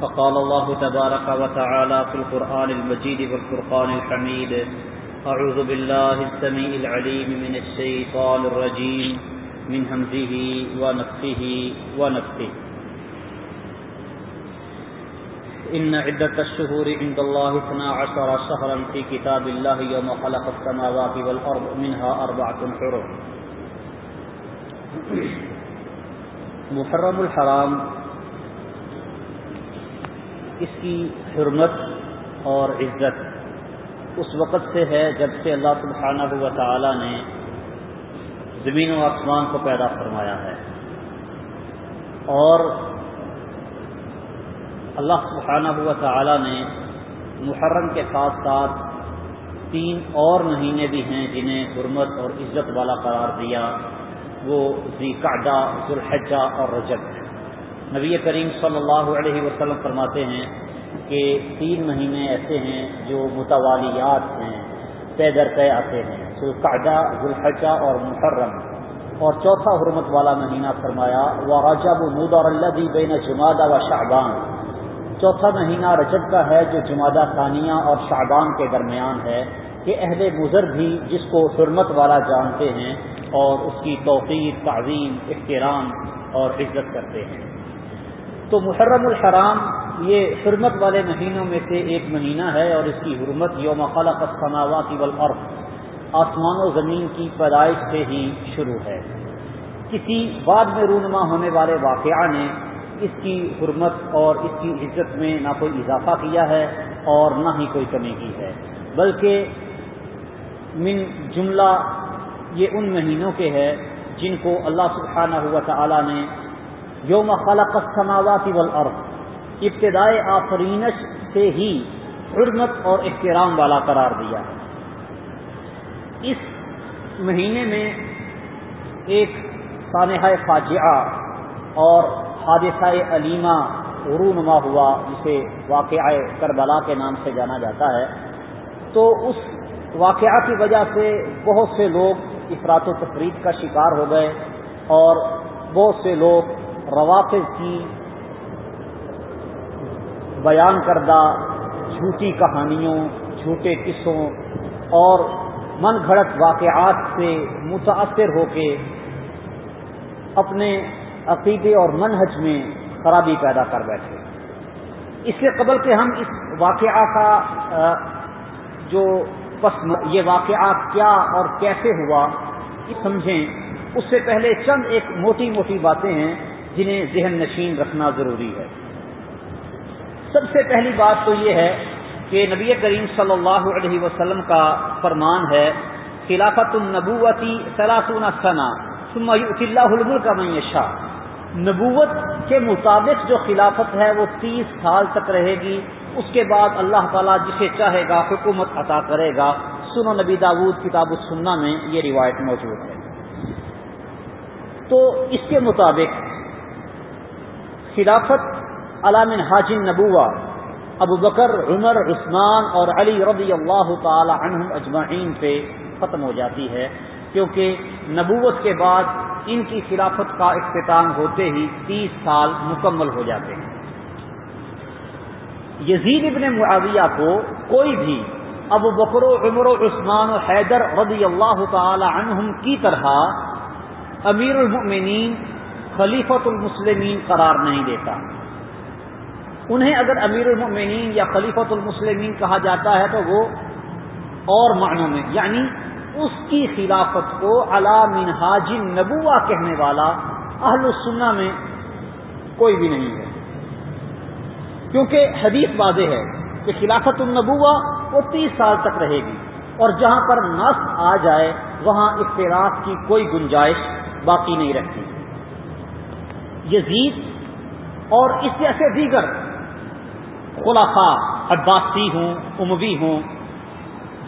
فقال الله تبارك وتعالى في القرآن المجيد والفرقان الحميد أعوذ بالله السميع العليم من الشيطان الرجيم، من همزه ونفخه ونفخه. إن عدة الشهور عند الله اثنا عشر شهرا في كتاب الله يوم خلق السماوات والأرض، منها أربعة حرم محرم الحرام اس کی حرمت اور عزت اس وقت سے ہے جب سے اللہ سبحانہ و تعالی نے زمین و آسمان کو پیدا فرمایا ہے۔ اور اللہ سبحانہ و تعالی نے محرم کے ساتھ ساتھ تین اور مہینے بھی ہیں جنہیں حرمت اور عزت والا قرار دیا، وہ ذی قعدہ، ذوالحجہ اور رجب۔ نبی کریم صلی اللہ علیہ وسلم فرماتے ہیں کہ تین مہینے ایسے ہیں جو متوالیات ہیں طے در طے آتے ہیں۔ ذوالقعدہ، ذوالحجہ اور محرم۔ اور چوتھا حرمت والا مہینہ فرمایا وہ رجب مود اور اللہ بین جمادہ و شعبان چوتھا مہینہ رجب کا ہے جو جمادہ ثانیہ اور شعبان کے درمیان ہے کہ اہل مضر بھی جس کو حرمت والا جانتے ہیں اور اس کی توقیر تعظیم، احترام اور عزت کرتے ہیں۔ تو محرم الحرام یہ حرمت والے مہینوں میں سے ایک مہینہ ہے اور اس کی حرمت یوم خلق السماوات والارض، آسمان و زمین کی پیدائش سے ہی شروع ہے۔ کسی بعد میں رونما ہونے والے واقعہ نے اس کی حرمت اور اس کی عزت میں نہ کوئی اضافہ کیا ہے اور نہ ہی کوئی کمی کی ہے۔ بلکہ من جملہ یہ ان مہینوں کے ہے جن کو اللہ سبحانہ ہوا تعالی نے یوم خلق السماوات والارض ابتدائے آفرینش سے ہی حرمت اور احترام والا قرار دیا ہے۔ اس مہینے میں ایک سانحہ فاجعہ اور حادثہ علیمہ رونما ہوا، جسے واقعہ کربلا کے نام سے جانا جاتا ہے۔ تو اس واقعہ کی وجہ سے بہت سے لوگ افراد و تفریح کا شکار ہو گئے اور بہت سے لوگ روافظ کی بیان کردہ جھوٹی کہانیوں، جھوٹے قصوں اور من گھڑت واقعات سے متاثر ہو کے اپنے عقیدے اور منہج میں خرابی پیدا کر بیٹھے۔ اس سے قبل کہ ہم اس واقعہ کا جو پس یہ واقعہ کیا اور کیسے ہوا، یہ سمجھیں۔ اس سے پہلے چند ایک موٹی موٹی باتیں ہیں۔ جنہیں ذہن نشین رکھنا ضروری ہے۔ سب سے پہلی بات تو یہ ہے کہ نبی کریم صلی اللہ علیہ وسلم کا فرمان ہے، خلافت النبوتی سلاسون ثنا اللہ الملک کا معیشہ نبوت کے مطابق جو خلافت ہے وہ تیس سال تک رہے گی، اس کے بعد اللہ تعالیٰ جسے چاہے گا حکومت عطا کرے گا۔ سنو نبی داود کتاب السنہ میں یہ روایت موجود ہے۔ تو اس کے مطابق خلافت علام حاجن نبوا ابو بکر، عمر، عثمان اور علی رضی اللہ تعالی عنہ اجمعین پہ ختم ہو جاتی ہے، کیونکہ نبوت کے بعد ان کی خلافت کا اختتام ہوتے ہی تیس سال مکمل ہو جاتے ہیں۔ یزید ابن معاویہ کو کوئی بھی ابو بکر و عمر و عثمان و حیدر رضی اللہ تعالی عنہم کی طرح امیر المؤمنین خلیفت المسلمین قرار نہیں دیتا۔ انہیں اگر امیر المؤمنین یا خلیفت المسلمین کہا جاتا ہے تو وہ اور معنوں میں یعنی اس کی خلافت کو علا منہاج نبوا کہنے والا اہل السنہ میں کوئی بھی نہیں ہے۔ کیونکہ حدیث واضح ہے کہ خلافت النبوا وہ تیس سال تک رہے گی اور جہاں پر نس آ جائے، وہاں اختلاف کی کوئی گنجائش باقی نہیں رہتی۔ یزید اور اس جیسے دیگر خلافہ عباسی ہوں، اموی ہوں،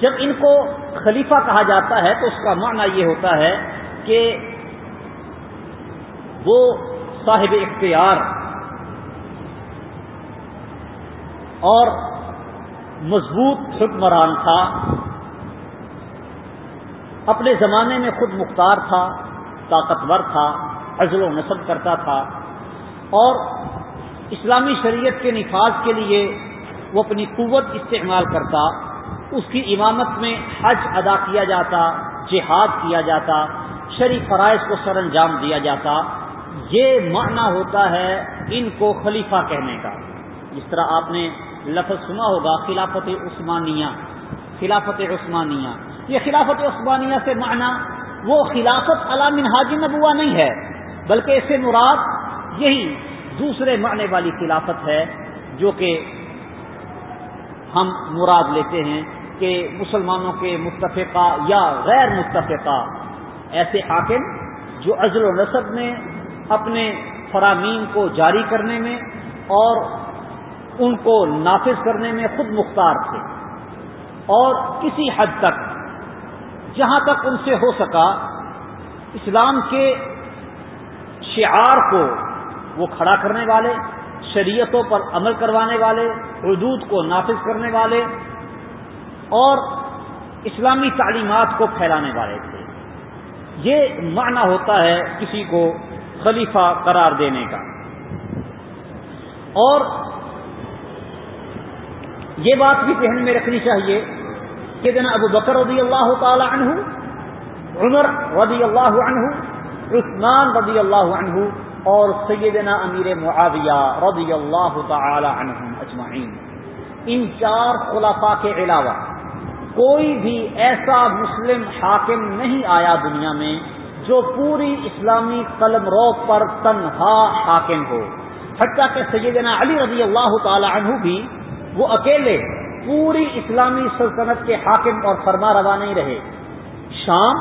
جب ان کو خلیفہ کہا جاتا ہے تو اس کا معنی یہ ہوتا ہے کہ وہ صاحب اختیار اور مضبوط حکمران تھا، اپنے زمانے میں خود مختار تھا، طاقتور تھا عزل و نصب کرتا تھا اور اسلامی شریعت کے نفاذ کے لیے وہ اپنی قوت استعمال کرتا، اس کی امامت میں حج ادا کیا جاتا، جہاد کیا جاتا شری فرائض کو سر انجام دیا جاتا، یہ معنی ہوتا ہے ان کو خلیفہ کہنے کا۔ جس طرح آپ نے لفظ سنا ہوگا، خلافت عثمانیہ خلافت عثمانیہ۔ یہ خلافت عثمانیہ سے معنی وہ خلافت علام حاجی نبوا نہیں ہے۔ بلکہ اس سے مراد یہی دوسرے معنی والی خلافت ہے جو کہ ہم مراد لیتے ہیں کہ مسلمانوں کے متفقہ یا غیر متفقہ ایسے حاکم جو ازل و نصب میں اپنے فرامین کو جاری کرنے میں اور ان کو نافذ کرنے میں خود مختار تھے اور کسی حد تک جہاں تک ان سے ہو سکا اسلام کے شعار کو وہ کھڑا کرنے والے، شریعتوں پر عمل کروانے والے، حدود کو نافذ کرنے والے اور اسلامی تعلیمات کو پھیلانے والے تھے۔ یہ معنی ہوتا ہے کسی کو خلیفہ قرار دینے کا۔ اور یہ بات بھی ذہن میں رکھنی چاہیے کہ دن ابو بکر رضی اللہ تعالی عنہ، عمر رضی اللہ عنہ عثمان رضی اللہ عنہ اور سیدنا امیر معاویہ رضی اللہ تعالی عنہم اجمعین۔ ان چار خلافہ کے علاوہ کوئی بھی ایسا مسلم حاکم نہیں آیا دنیا میں جو پوری اسلامی قلم رو پر تنہا حاکم ہو۔ حتیٰ کہ سیدنا علی رضی اللہ تعالی عنہ بھی وہ اکیلے پوری اسلامی سلطنت کے حاکم اور فرما روا نہیں رہے۔ شام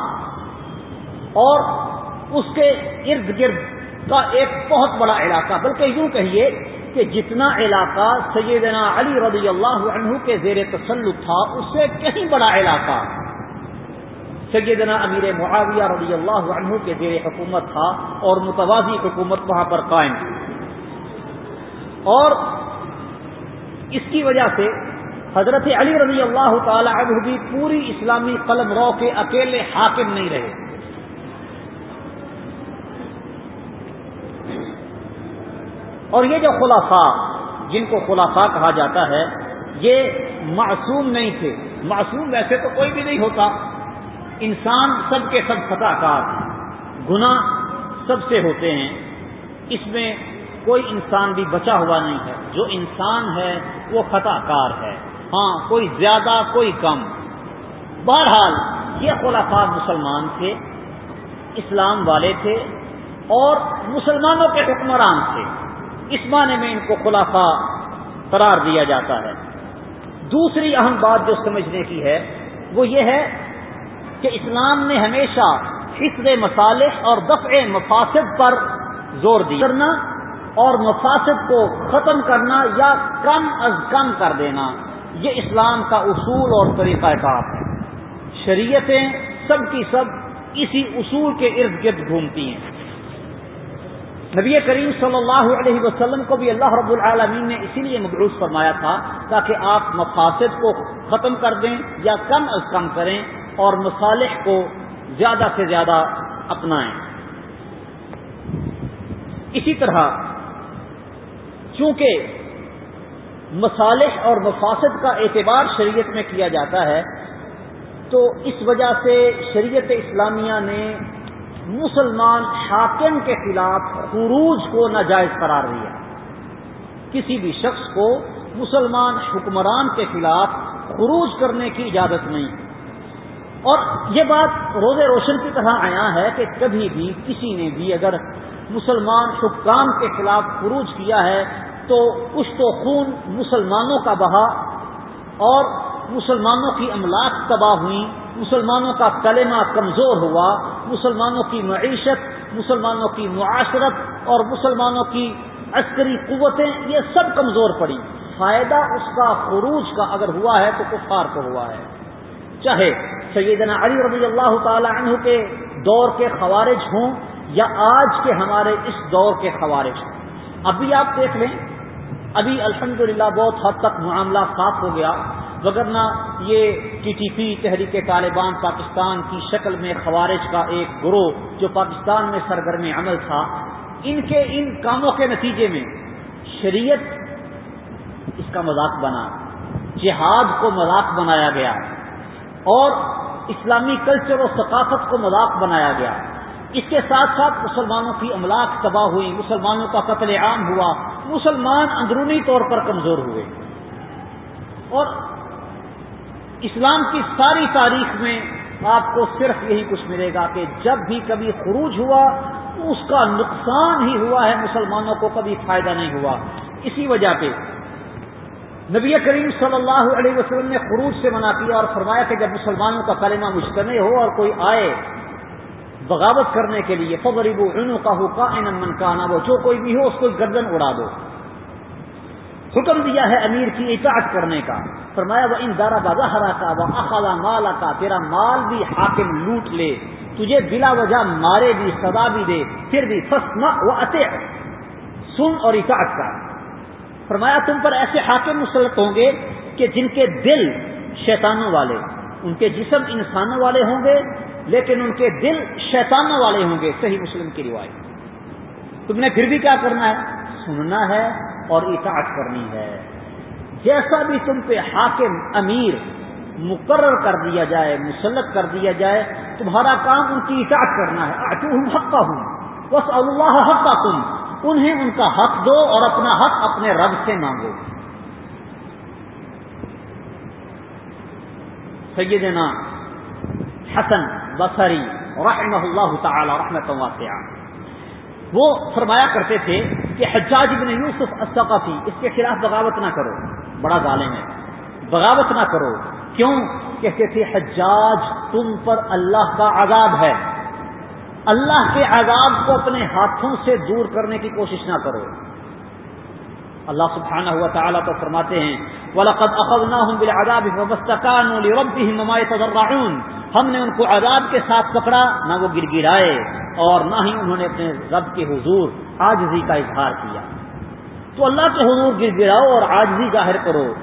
اور اس کے ارد گرد کا ایک بہت بڑا علاقہ، بلکہ یوں کہیے کہ جتنا علاقہ سیدنا علی رضی اللہ عنہ کے زیر تسلط تھا، اس سے کہیں بڑا علاقہ سیدنا امیر معاویہ رضی اللہ عنہ کے زیر حکومت تھا اور متوازی حکومت وہاں پر قائم تھی۔ اور اس کی وجہ سے حضرت علی رضی اللہ تعالی عنہ بھی پوری اسلامی قلم رو کے اکیلے حاکم نہیں رہے۔ اور یہ جو خلافہ جن کو خلافہ کہا جاتا ہے، یہ معصوم نہیں تھے۔ معصوم ویسے تو کوئی بھی نہیں ہوتا۔ انسان سب کے سب خطا کار گنا سب سے ہوتے ہیں۔ اس میں کوئی انسان بھی بچا ہوا نہیں ہے۔ جو انسان ہے، وہ خطا کار ہے۔ ہاں کوئی زیادہ، کوئی کم۔ بہرحال، یہ خلافہ مسلمان تھے، اسلام والے تھے اور مسلمانوں کے حکمران تھے۔ اس معنی میں ان کو خلافہ قرار دیا جاتا ہے۔ دوسری اہم بات جو سمجھنے کی ہے وہ یہ ہے کہ اسلام نے ہمیشہ حصد مصالح اور دفع مفاسد پر زور دیا۔ کرنا اور مفاسد کو ختم کرنا یا کم از کم کر دینا، یہ اسلام کا اصول اور طریقہ کار ہے۔ شریعتیں سب کی سب اسی اصول کے ارد گرد گھومتی ہیں۔ نبی کریم صلی اللہ علیہ وسلم کو بھی اللہ رب العالمین نے اسی لیے مبعوث فرمایا تھا تاکہ آپ مفاصد کو ختم کر دیں یا کم از کم کریں اور مصالح کو زیادہ سے زیادہ اپنائیں۔ اسی طرح چونکہ مصالح اور مفاصد کا اعتبار شریعت میں کیا جاتا ہے، تو اس وجہ سے شریعت اسلامیہ نے مسلمان حاکم کے خلاف خروج کو ناجائز قرار دیا کسی بھی شخص کو مسلمان حکمران کے خلاف خروج کرنے کی اجازت نہیں۔ اور یہ بات روز روشن کی طرح آیا ہے کہ کبھی بھی کسی نے بھی اگر مسلمان حکام کے خلاف خروج کیا ہے تو کچھ تو خون مسلمانوں کا بہا اور مسلمانوں کی املاک تباہ ہوئی۔ مسلمانوں کا کلمہ کمزور ہوا، مسلمانوں کی معیشت، مسلمانوں کی معاشرت اور مسلمانوں کی عسکری قوتیں، یہ سب کمزور پڑی۔ فائدہ اس کا خروج کا اگر ہوا ہے تو کفار کو ہوا ہے۔ چاہے سیدنا علی رضی اللہ تعالی عنہ کے دور کے خوارج ہوں یا آج کے ہمارے اس دور کے خوارج۔ ہوں ابھی آپ دیکھ لیں، ابھی الحمدللہ بہت حد تک معاملہ صاف ہو گیا۔ وگرنہ یہ ٹی ٹی پی تحریک طالبان پاکستان کی شکل میں خوارج کا ایک گروہ جو پاکستان میں سرگرم عمل تھا، ان کے ان کاموں کے نتیجے میں شریعت اس کا مذاق بنا، جہاد کو مذاق بنایا گیا اور اسلامی کلچر اور ثقافت کو مذاق بنایا گیا۔ اس کے ساتھ ساتھ مسلمانوں کی املاک تباہ ہوئی، مسلمانوں کا قتل عام ہوا، مسلمان اندرونی طور پر کمزور ہوئے۔ اور اسلام کی ساری تاریخ میں آپ کو صرف یہی کچھ ملے گا کہ جب بھی کبھی خروج ہوا، اس کا نقصان ہی ہوا ہے، مسلمانوں کو کبھی فائدہ نہیں ہوا۔ اسی وجہ پہ نبی کریم صلی اللہ علیہ وسلم نے خروج سے منع کیا اور فرمایا کہ جب مسلمانوں کا کلمہ مجتمع ہو اور کوئی آئے بغاوت کرنے کے لیے فغریب عنو کا ہو کا من کا وہ جو کوئی بھی ہو، اس کو گردن اڑا دو۔ حکم دیا ہے امیر کی اطاعت کرنے کا۔ فرمایا وہ ان دارا بازا ہرا کا وہ اخلا مالا کا تیرا مال بھی حاکم لوٹ لے، تجھے بلا وجہ مارے بھی، سزا بھی دے، پھر بھی فسنا وہ اتے سن اور اطاعت کا فرمایا، تم پر ایسے حاکم مسلط ہوں گے کہ جن کے دل شیطانوں والے، ان کے جسم انسانوں والے ہوں گے، لیکن ان کے دل شیطانوں والے ہوں گے۔ صحیح مسلم کی روایت۔ تم نے پھر بھی کیا کرنا ہے؟ سننا ہے اور اطاعت کرنی ہے۔ جیسا بھی تم پہ حاکم، امیر مقرر کر دیا جائے، مسلط کر دیا جائے، تمہارا کام ان کی اطاعت کرنا ہے۔ حق کا ہوں بس اللہ حق کا تم انہیں ان کا حق دو اور اپنا حق اپنے رب سے مانگو۔ سیدنا حسن بصری رحمہ اللہ تعالی رحمت واسعہ۔ وہ فرمایا کرتے تھے کہ حجاج ابن یوسف الثقفی، اس کے خلاف بغاوت نہ کرو۔ بڑا ظالم ہے۔ بغاوت نہ کرو۔ کیوں؟ کہتے تھے، حجاج تم پر اللہ کا عذاب ہے۔ اللہ کے عذاب کو اپنے ہاتھوں سے دور کرنے کی کوشش نہ کرو۔ اللہ سبحانہ ہوا تعالیٰ تو فرماتے ہیں، وَلَقَدْ أَخَذْنَاهُمْ بِالْعَذَابِ فَمَسْتَكَانُوا لِرَبِّهِمْ وَمَا يَتَضَرَّعُونَ۔ ہم نے ان کو عذاب کے ساتھ پکڑا، نہ وہ گر گرائے اور نہ ہی انہوں نے اپنے رب کے حضور آجزی کا اظہار کیا۔ تو اللہ کے حضور گر گراؤ اور آجزی ظاہر کرو۔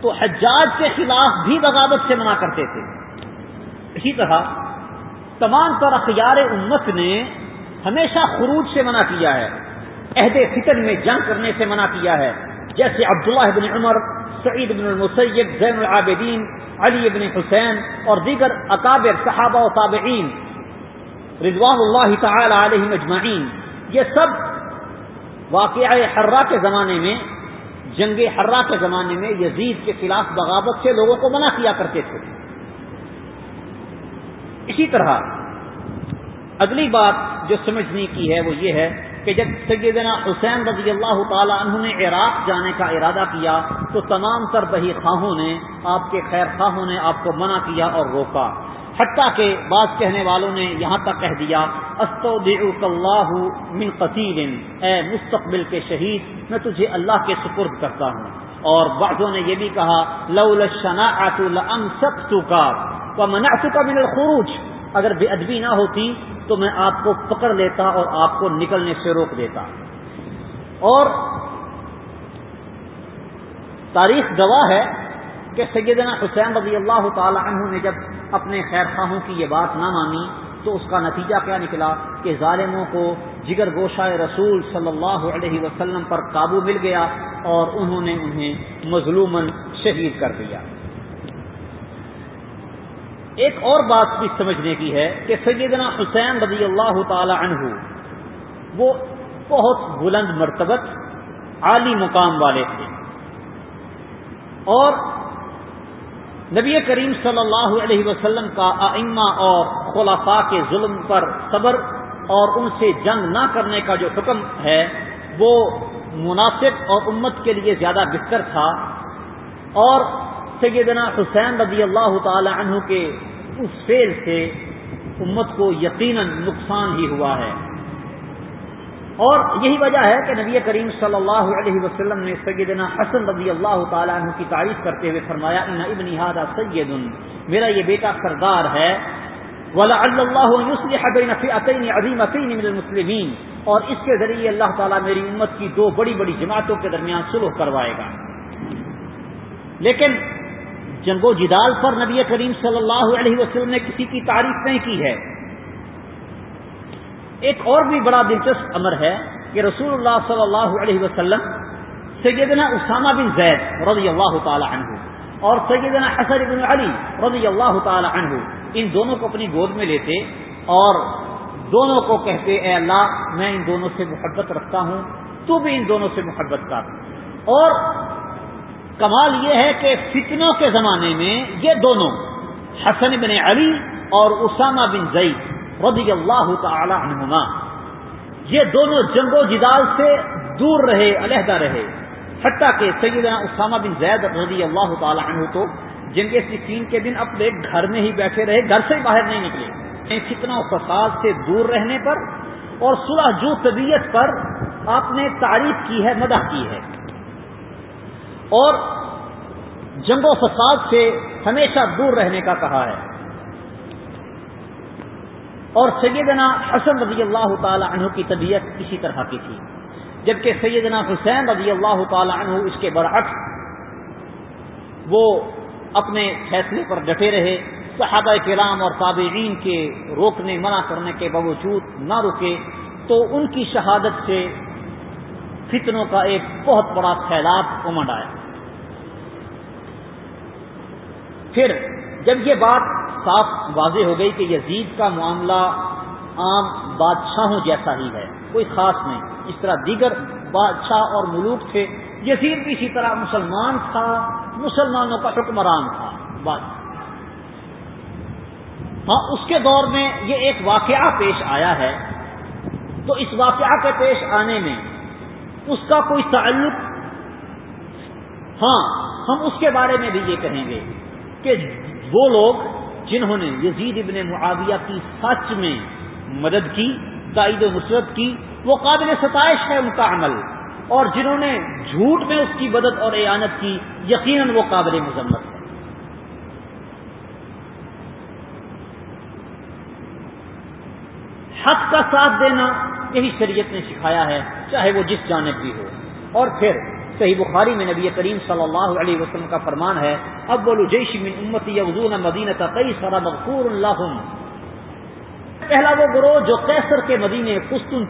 تو حجاج کے خلاف بھی بغاوت سے منع کرتے تھے۔ اسی طرح تمام طور اختیار امت نے ہمیشہ خروج سے منع کیا ہے۔ عہد فتن میں جنگ کرنے سے منع کیا ہے۔ جیسے عبداللہ بن عمر، سعید بن المسیب، زین العابدین، علی بن حسین اور دیگر اکابر صحابہ و تابعین۔ رضوان اللہ تعالی علیہ مجمعین یہ سب واقعہ حرہ کے زمانے میں، جنگ حرہ کے زمانے میں یزید کے خلاف بغاوت سے لوگوں کو منع کیا کرتے تھے۔ اسی طرح اگلی بات جو سمجھنے کی ہے وہ یہ ہے کہ جب سیدنا حسین رضی اللہ تعالی عنہ نے عراق جانے کا ارادہ کیا، تو تمام تر بہی خواہوں نے، آپ کے خیر خواہوں نے آپ کو منع کیا اور روکا۔ حتیٰ کہ بعض کہنے والوں نے یہاں تک کہہ دیا اللہ من قتیل اے مستقبل کے شہید، میں تجھے اللہ کے سپرد کرتا ہوں۔ اور بعضوں نے یہ بھی کہا لول کا منع کا من الخروج۔ اگر بے ادبی نہ ہوتی تو میں آپ کو پکڑ لیتا اور آپ کو نکلنے سے روک دیتا۔ اور تاریخ گواہ ہے کہ سیدنا حسین رضی اللہ تعالی عنہ نے جب اپنے خیر خواہوں کی یہ بات نہ مانی تو اس کا نتیجہ کیا نکلا کہ ظالموں کو جگر گوشہ رسول صلی اللہ علیہ وسلم پر قابو مل گیا اور انہوں نے انہیں مظلومن شہید کر دیا۔ ایک اور بات بھی سمجھنے کی ہے کہ سیدنا حسین رضی اللہ تعالی عنہ وہ بہت بلند مرتبت عالی مقام والے تھے اور نبی کریم صلی اللہ علیہ وسلم کا ائمہ اور خلافا کے ظلم پر صبر اور ان سے جنگ نہ کرنے کا جو حکم ہے، وہ مناسب اور امت کے لیے زیادہ بہتر تھا۔ اور سیدنا حسین رضی اللہ تعالی عنہ کے اس فیل سے امت کو یقیناً نقصان ہی ہوا ہے۔ اور یہی وجہ ہے کہ نبی کریم صلی اللہ علیہ وسلم نے سیدنا حسن رضی اللہ تعالیٰ عنہ کی تعریف کرتے ہوئے فرمایا، ان ابن ہادا سید میرا یہ بیٹا سردار ہے۔ ولا اللہ عظیم من المسلمین۔ اور اس کے ذریعے اللہ تعالیٰ میری امت کی دو بڑی بڑی جماعتوں کے درمیان سلوک کروائے گا۔ لیکن جنگ و جدال پر نبی کریم صلی اللہ علیہ وسلم نے کسی کی تعریف نہیں کی ہے۔ ایک اور بھی بڑا دلچسپ امر ہے کہ رسول اللہ صلی اللہ علیہ وسلم سیدنا اسامہ بن زید رضی اللہ تعالی عنہ اور سیدنا حسن بن علی رضی اللہ تعالی عنہ ان دونوں کو اپنی گود میں لیتے اور دونوں کو کہتے، اے اللہ، میں ان دونوں سے محبت رکھتا ہوں، تو بھی ان دونوں سے محبت کر۔ اور کمال یہ ہے کہ فتنوں کے زمانے میں یہ دونوں، حسن بن علی اور اسامہ بن زید رضی اللہ تعالی عنہما۔ یہ دونوں جنگ و جدال سے دور رہے، علیحدہ رہے۔ حتیٰ کہ سیدنا اسامہ بن زید رضی اللہ تعالی عنہ تو جنگ سکین کے دن اپنے گھر میں ہی بیٹھے رہے، گھر سے باہر نہیں نکلے۔ فتنہ و فساد سے دور رہنے پر اور صلح جو طبیعت پر آپ نے تعریف کی ہے، مدح کی ہے۔ اور جنگ و فساد سے ہمیشہ دور رہنے کا کہا ہے۔ اور سیدنا حسن رضی اللہ تعالی عنہ کی طبیعت اسی طرح کی تھی، جبکہ سیدنا حسین رضی اللہ تعالی عنہ اس کے برعکس وہ اپنے فیصلے پر ڈٹے رہے، صحابہ کرام اور تابعین کے روکنے، منع کرنے کے باوجود نہ رکے، تو ان کی شہادت سے فتنوں کا ایک بہت بڑا سیلاب امنڈ آیا۔ پھر جب یہ بات صاف واضح ہو گئی کہ یزید کا معاملہ عام بادشاہوں جیسا ہی ہے، کوئی خاص نہیں۔ اس طرح دیگر بادشاہ اور ملوک تھے۔ یزید بھی اسی طرح مسلمان تھا، مسلمانوں کا حکمران تھا۔ بات ہاں اس کے دور میں یہ ایک واقعہ پیش آیا ہے۔ تو اس واقعہ کے پیش آنے میں اس کا کوئی تعلق؟ ہاں ہم اس کے بارے میں بھی یہ کہیں گے کہ وہ لوگ جنہوں نے یزید ابن معاویہ کی سچ میں مدد کی، تائید و نصرت کی، وہ قابل ستائش ہے ان کا عمل۔ اور جنہوں نے جھوٹ میں اس کی مدد اور اعانت کی، یقیناً وہ قابل مذمت ہے۔ حق کا ساتھ دینا یہی شریعت نے سکھایا ہے، چاہے وہ جس جانب بھی ہو۔ اور پھر صحیح بخاری میں نبی کریم صلی اللہ علیہ وسلم کا فرمان ہے اب جیش من امتی یغزون مدینہ کئی سارا مغفور اللہ پہلا وہ گروہ جو کیسر کے مدینے کستن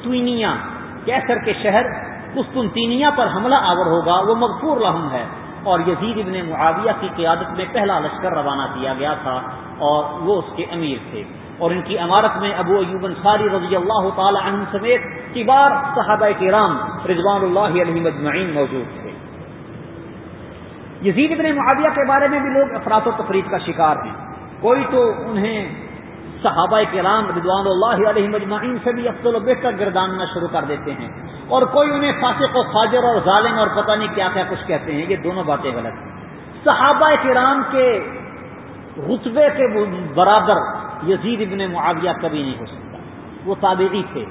کیسر کے شہر کستن پر حملہ آور ہوگا، وہ مغفور لہم ہے۔ اور یزید ابن معاویہ کی قیادت میں پہلا لشکر روانہ کیا گیا تھا، اور وہ اس کے امیر تھے۔ اور ان کی عمارت میں ابو ایوب انصاری رضی اللہ تعالی عنہ سمیت کبار صحابہ کرام رضوان اللہ علیہ مجمعین موجود تھے۔ یزید ابن معاویہ کے بارے میں بھی لوگ افراد و تفریح کا شکار ہیں۔ کوئی تو انہیں صحابہ کرام رضوان اللہ علیہ مجمعین سے بھی افضل و بہتر گرداننا شروع کر دیتے ہیں۔ اور کوئی انہیں فاسق و خاجر اور ظالم اور پتہ نہیں کیا کیا کچھ کہتے ہیں، یہ دونوں باتیں غلط ہیں۔ صحابہ کرام کے رتبے کے برابر یزید ابن معاویہ کبھی نہیں ہو سکتا۔ وہ تابعی تھے۔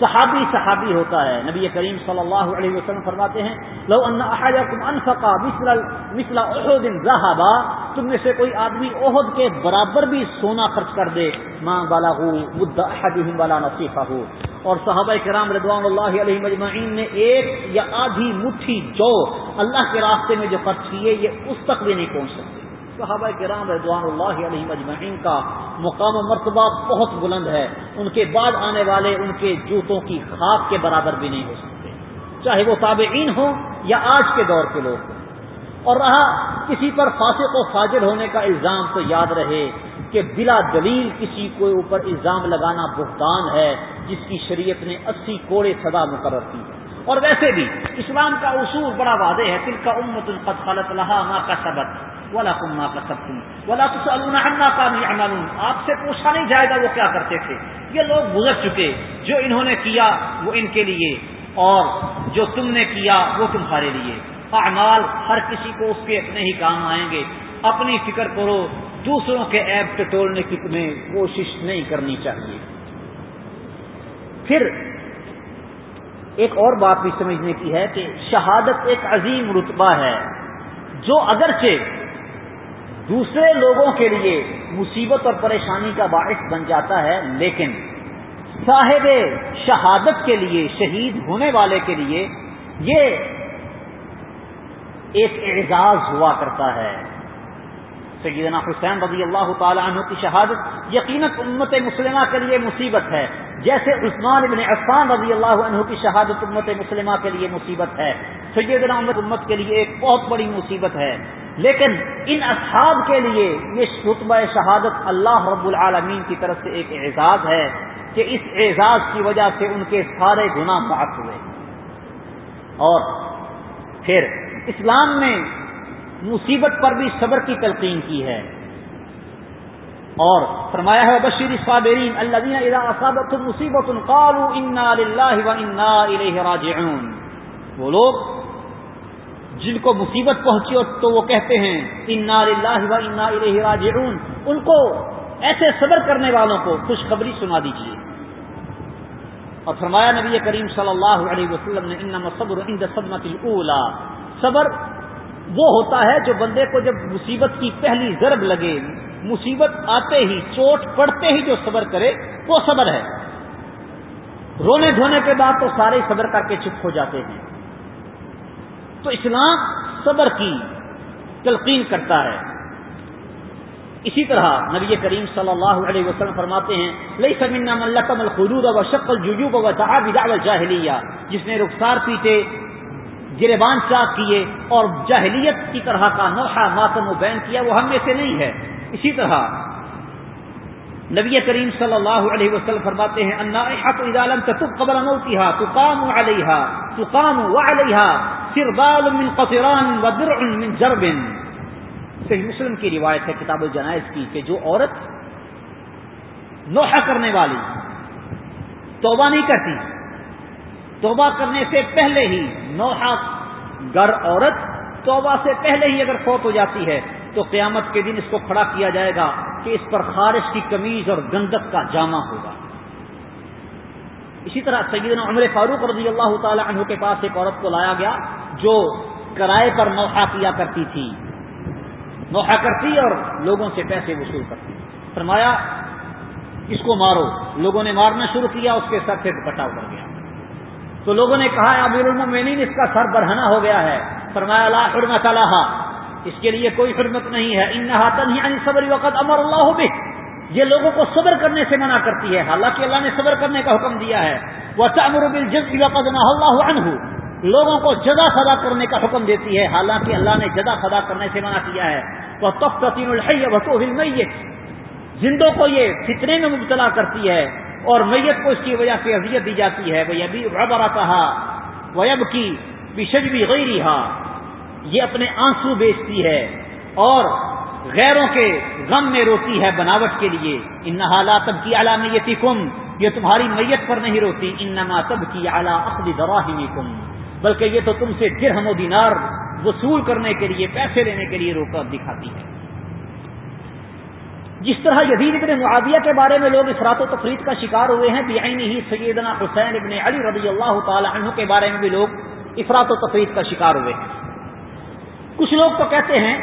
صحابی صحابی ہوتا ہے۔ نبی کریم صلی اللہ علیہ وسلم فرماتے ہیں، لو ان انفقا مثلا احد ذهبا تم میں سے کوئی آدمی عہد کے برابر بھی سونا خرچ کر دے ماں بالا ہو مد احدہم والا نصیفہ۔ ہو اور صحابہ کرام رضوان اللہ علیہ مجمعین نے ایک یا آدھی مٹھی جو اللہ کے راستے میں جو خرچ کیے، یہ اس تک بھی نہیں پہنچ سکتے صحابہ کرام رضوان اللہ علیہ مجمعین کا مقام و مرتبہ بہت بلند ہے۔ ان کے بعد آنے والے ان کے جوتوں کی خاک کے برابر بھی نہیں ہو سکتے۔ چاہے وہ تابعین ہوں یا آج کے دور کے لوگ ہوں۔ اور رہا، کسی پر فاسق و فاجر ہونے کا الزام تو یاد رہے کہ بلا دلیل کسی کو اوپر الزام لگانا بہتان ہے، جس کی شریعت نے اسی کوڑے سدا مقرر کی۔ ہے اور ویسے بھی اسلام کا اصول بڑا واضح ہے تل کا امت القد خلط لہا ماں کا سبق ولا کما کا سب تم ولا کچھ النا کا نہیں آپ سے پوچھا نہیں جائے گا وہ کیا کرتے تھے۔ یہ لوگ گزر چکے۔ جو انہوں نے کیا، وہ ان کے لیے۔ اور جو تم نے کیا، وہ تمہارے لیے۔ اعمال ہر کسی کو اس کے اپنے ہی کام آئیں گے۔ اپنی فکر کرو، دوسروں کے ایپ ٹٹولنے کی تمہیں کوشش نہیں کرنی چاہیے۔ پھر ایک اور بات بھی سمجھنے کی ہے کہ شہادت ایک عظیم رتبہ ہے۔ جو اگرچہ دوسرے لوگوں کے لیے مصیبت اور پریشانی کا باعث بن جاتا ہے، لیکن صاحب شہادت کے لیے، شہید ہونے والے کے لیے یہ ایک اعزاز ہوا کرتا ہے۔ سیدنا حسین رضی اللہ تعالی عنہ کی شہادت یقیناً امت مسلمہ کے لیے مصیبت ہے۔ جیسے عثمان ابن عفان رضی اللہ عنہ کی شہادت امت مسلمہ کے لیے مصیبت ہے۔ سیدنا امت امت کے لیے ایک بہت بڑی مصیبت ہے۔ لیکن ان اصحاب کے لیے یہ رتبہ شہادت اللہ رب العالمین کی طرف سے ایک اعزاز ہے کہ اس اعزاز کی وجہ سے ان کے سارے گناہ معاف ہوئے۔ اور پھر اسلام میں مصیبت پر بھی صبر کی تلقین کی ہے۔ اور فرمایا ہے بشیر صابرین اللہ مصیبت قالوا انا للہ و انا الیہ راجعون۔ وہ لوگ جن کو مصیبت پہنچی تو وہ کہتے ہیں، انا للہ و انا الیہ راجعون ان کو ایسے صبر کرنے والوں کو خوشخبری سنا دیجیے اور فرمایا نبی کریم صلی اللہ علیہ وسلم نے، انما صبر عند صدمت الاولى صبر وہ ہوتا ہے جو بندے کو جب مصیبت کی پہلی ضرب لگے، مصیبت آتے ہی، چوٹ پڑتے ہی جو صبر کرے، وہ صبر ہے۔ رونے دھونے کے بعد تو سارے صبر کر کے چپ ہو جاتے ہیں۔ تو اسلام صبر کی تلقین کرتا ہے۔ اسی طرح نبی کریم صلی اللہ علیہ وسلم فرماتے ہیں لئی سمنا ملکم الخلود و شکل ججوب و جاہلیہ جس نے رخسار پیٹے گربان چاک کیے اور جہلیت کی طرح کا نوحہ ماتم و بین کیا، وہ ہم میں سے نہیں ہے۔ اسی طرح نبی کریم صلی اللہ علیہ وسلم فرماتے ہیں قبر تو کام علیہ تو کام و علیہ سربال من قطران و من جربن صحیح مسلم کی روایت ہے، کتاب الجنائز کی، کہ جو عورت نوحہ کرنے والی، توبہ نہیں کرتی، توبہ کرنے سے پہلے ہی نوحہ گر عورت توبہ سے پہلے ہی اگر فوت ہو جاتی ہے، تو قیامت کے دن اس کو کھڑا کیا جائے گا۔ کہ اس پر خارش کی کمیز اور گندک کا جامع ہوگا۔ اسی طرح سیدنا عمر فاروق رضی اللہ تعالی عنہ کے پاس ایک عورت کو لایا گیا جو کرائے پر نوحہ کیا کرتی تھی۔ نوحہ کرتی اور لوگوں سے پیسے وصول کرتی۔ فرمایا، اس کو مارو۔ لوگوں نے مارنا شروع کیا، اس کے سر سے دوپٹا اتر گیا تو لوگوں نے کہا امیر المومنین اس کا سر برہنا ہو گیا ہے۔ فرمایا، لا حرمت اللہ اس کے لیے کوئی حرمت نہیں ہے۔ ان ہی صبر وقت امر اللہ بھی یہ لوگوں کو صبر کرنے سے منع کرتی ہے۔ حالانکہ اللہ نے صبر کرنے کا حکم دیا ہے۔ وہ چامر وقت اللہ عنہ لوگوں کو جزا سدا کرنے کا حکم دیتی ہے۔ حالانکہ اللہ نے جزا سدا کرنے سے منع کیا ہے۔ وہ تفتین الحی وسو زندوں کو یہ فتنے میں مبتلا کرتی ہے اور میت کو اس کی وجہ سے اذیت دی جاتی ہے۔ وہ ابھی ربرا کہا ویب کی بشج بھی غیر یہ اپنے آنسو بیچتی ہے اور غیروں کے غم میں روتی ہے بناوٹ کے لیے۔ ان حالات کی علامتی کم یہ تمہاری میت پر نہیں روتی۔ ان نما تب کی اعلیٰ اخلی دراہمی کم بلکہ یہ تو تم سے درہم و دینار وصول کرنے کے لیے، پیسے لینے کے لیے روکا دکھاتی ہے۔ جس طرح یزید ابن معاویہ کے بارے میں لوگ افراد و تفریح کا شکار ہوئے ہیں بےآنی ہی سیدنا حسین ابن علی رضی اللہ تعالی عنہ کے بارے میں بھی لوگ افراد و تفریح کا شکار ہوئے ہیں۔ کچھ لوگ تو کہتے ہیں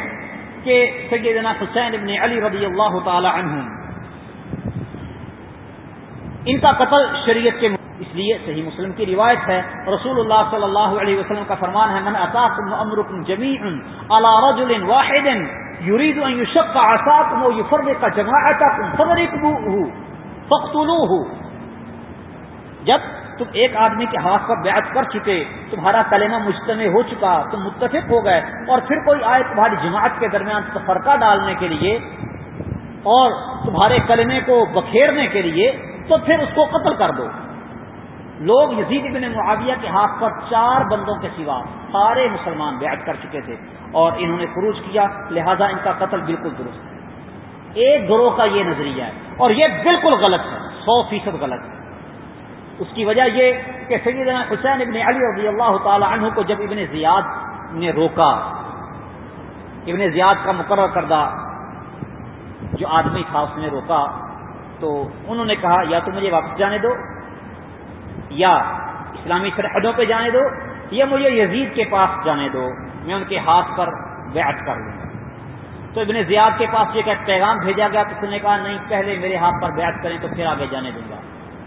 کہ سیدنا حسین ابن علی رضی اللہ تعالی عنہ، ان کا قتل شریعت کے اس لیے صحیح مسلم کی روایت ہے، رسول اللہ صلی اللہ علیہ وسلم کا فرمان ہے، من امرکم جمی رجل واحد یورید یوشک کا آسات ہو یہ فرد کا جب تم ایک آدمی کے ہاتھ پر بیعت کر چکے، تمہارا کلمہ مجتمع ہو چکا، تم متفق ہو گئے، اور پھر کوئی آئے تمہاری جماعت کے درمیان فرقہ ڈالنے کے لیے اور تمہارے کلمے کو بکھیرنے کے لیے، تو پھر اس کو قتل کر دو۔ لوگ یزید بن معاویہ کے ہاتھ پر چار بندوں کے سوا سارے مسلمان بیعت کر چکے تھے، اور انہوں نے خروج کیا، لہذا ان کا قتل بالکل درست ہے۔ ایک گروہ کا یہ نظریہ ہے، اور یہ بالکل غلط ہے، سو فیصد غلط ہے۔ اس کی وجہ یہ کہ سیدنا حسین ابن علی رضی اللہ تعالی عنہ کو جب ابن زیاد نے روکا، ابن زیاد کا مقرر کردہ جو آدمی تھا اس نے روکا، تو انہوں نے کہا، یا تو مجھے واپس جانے دو، یا اسلامی سرحدوں پہ جانے دو، یا مجھے یزید کے پاس جانے دو، میں ان کے ہاتھ پر بیعت کر لوں۔ گا تو ابن زیاد کے پاس یہ پیغام بھیجا گیا، تو اس نے کہا، نہیں، پہلے میرے ہاتھ پر بیعت کریں تو پھر آگے جانے دوں گا۔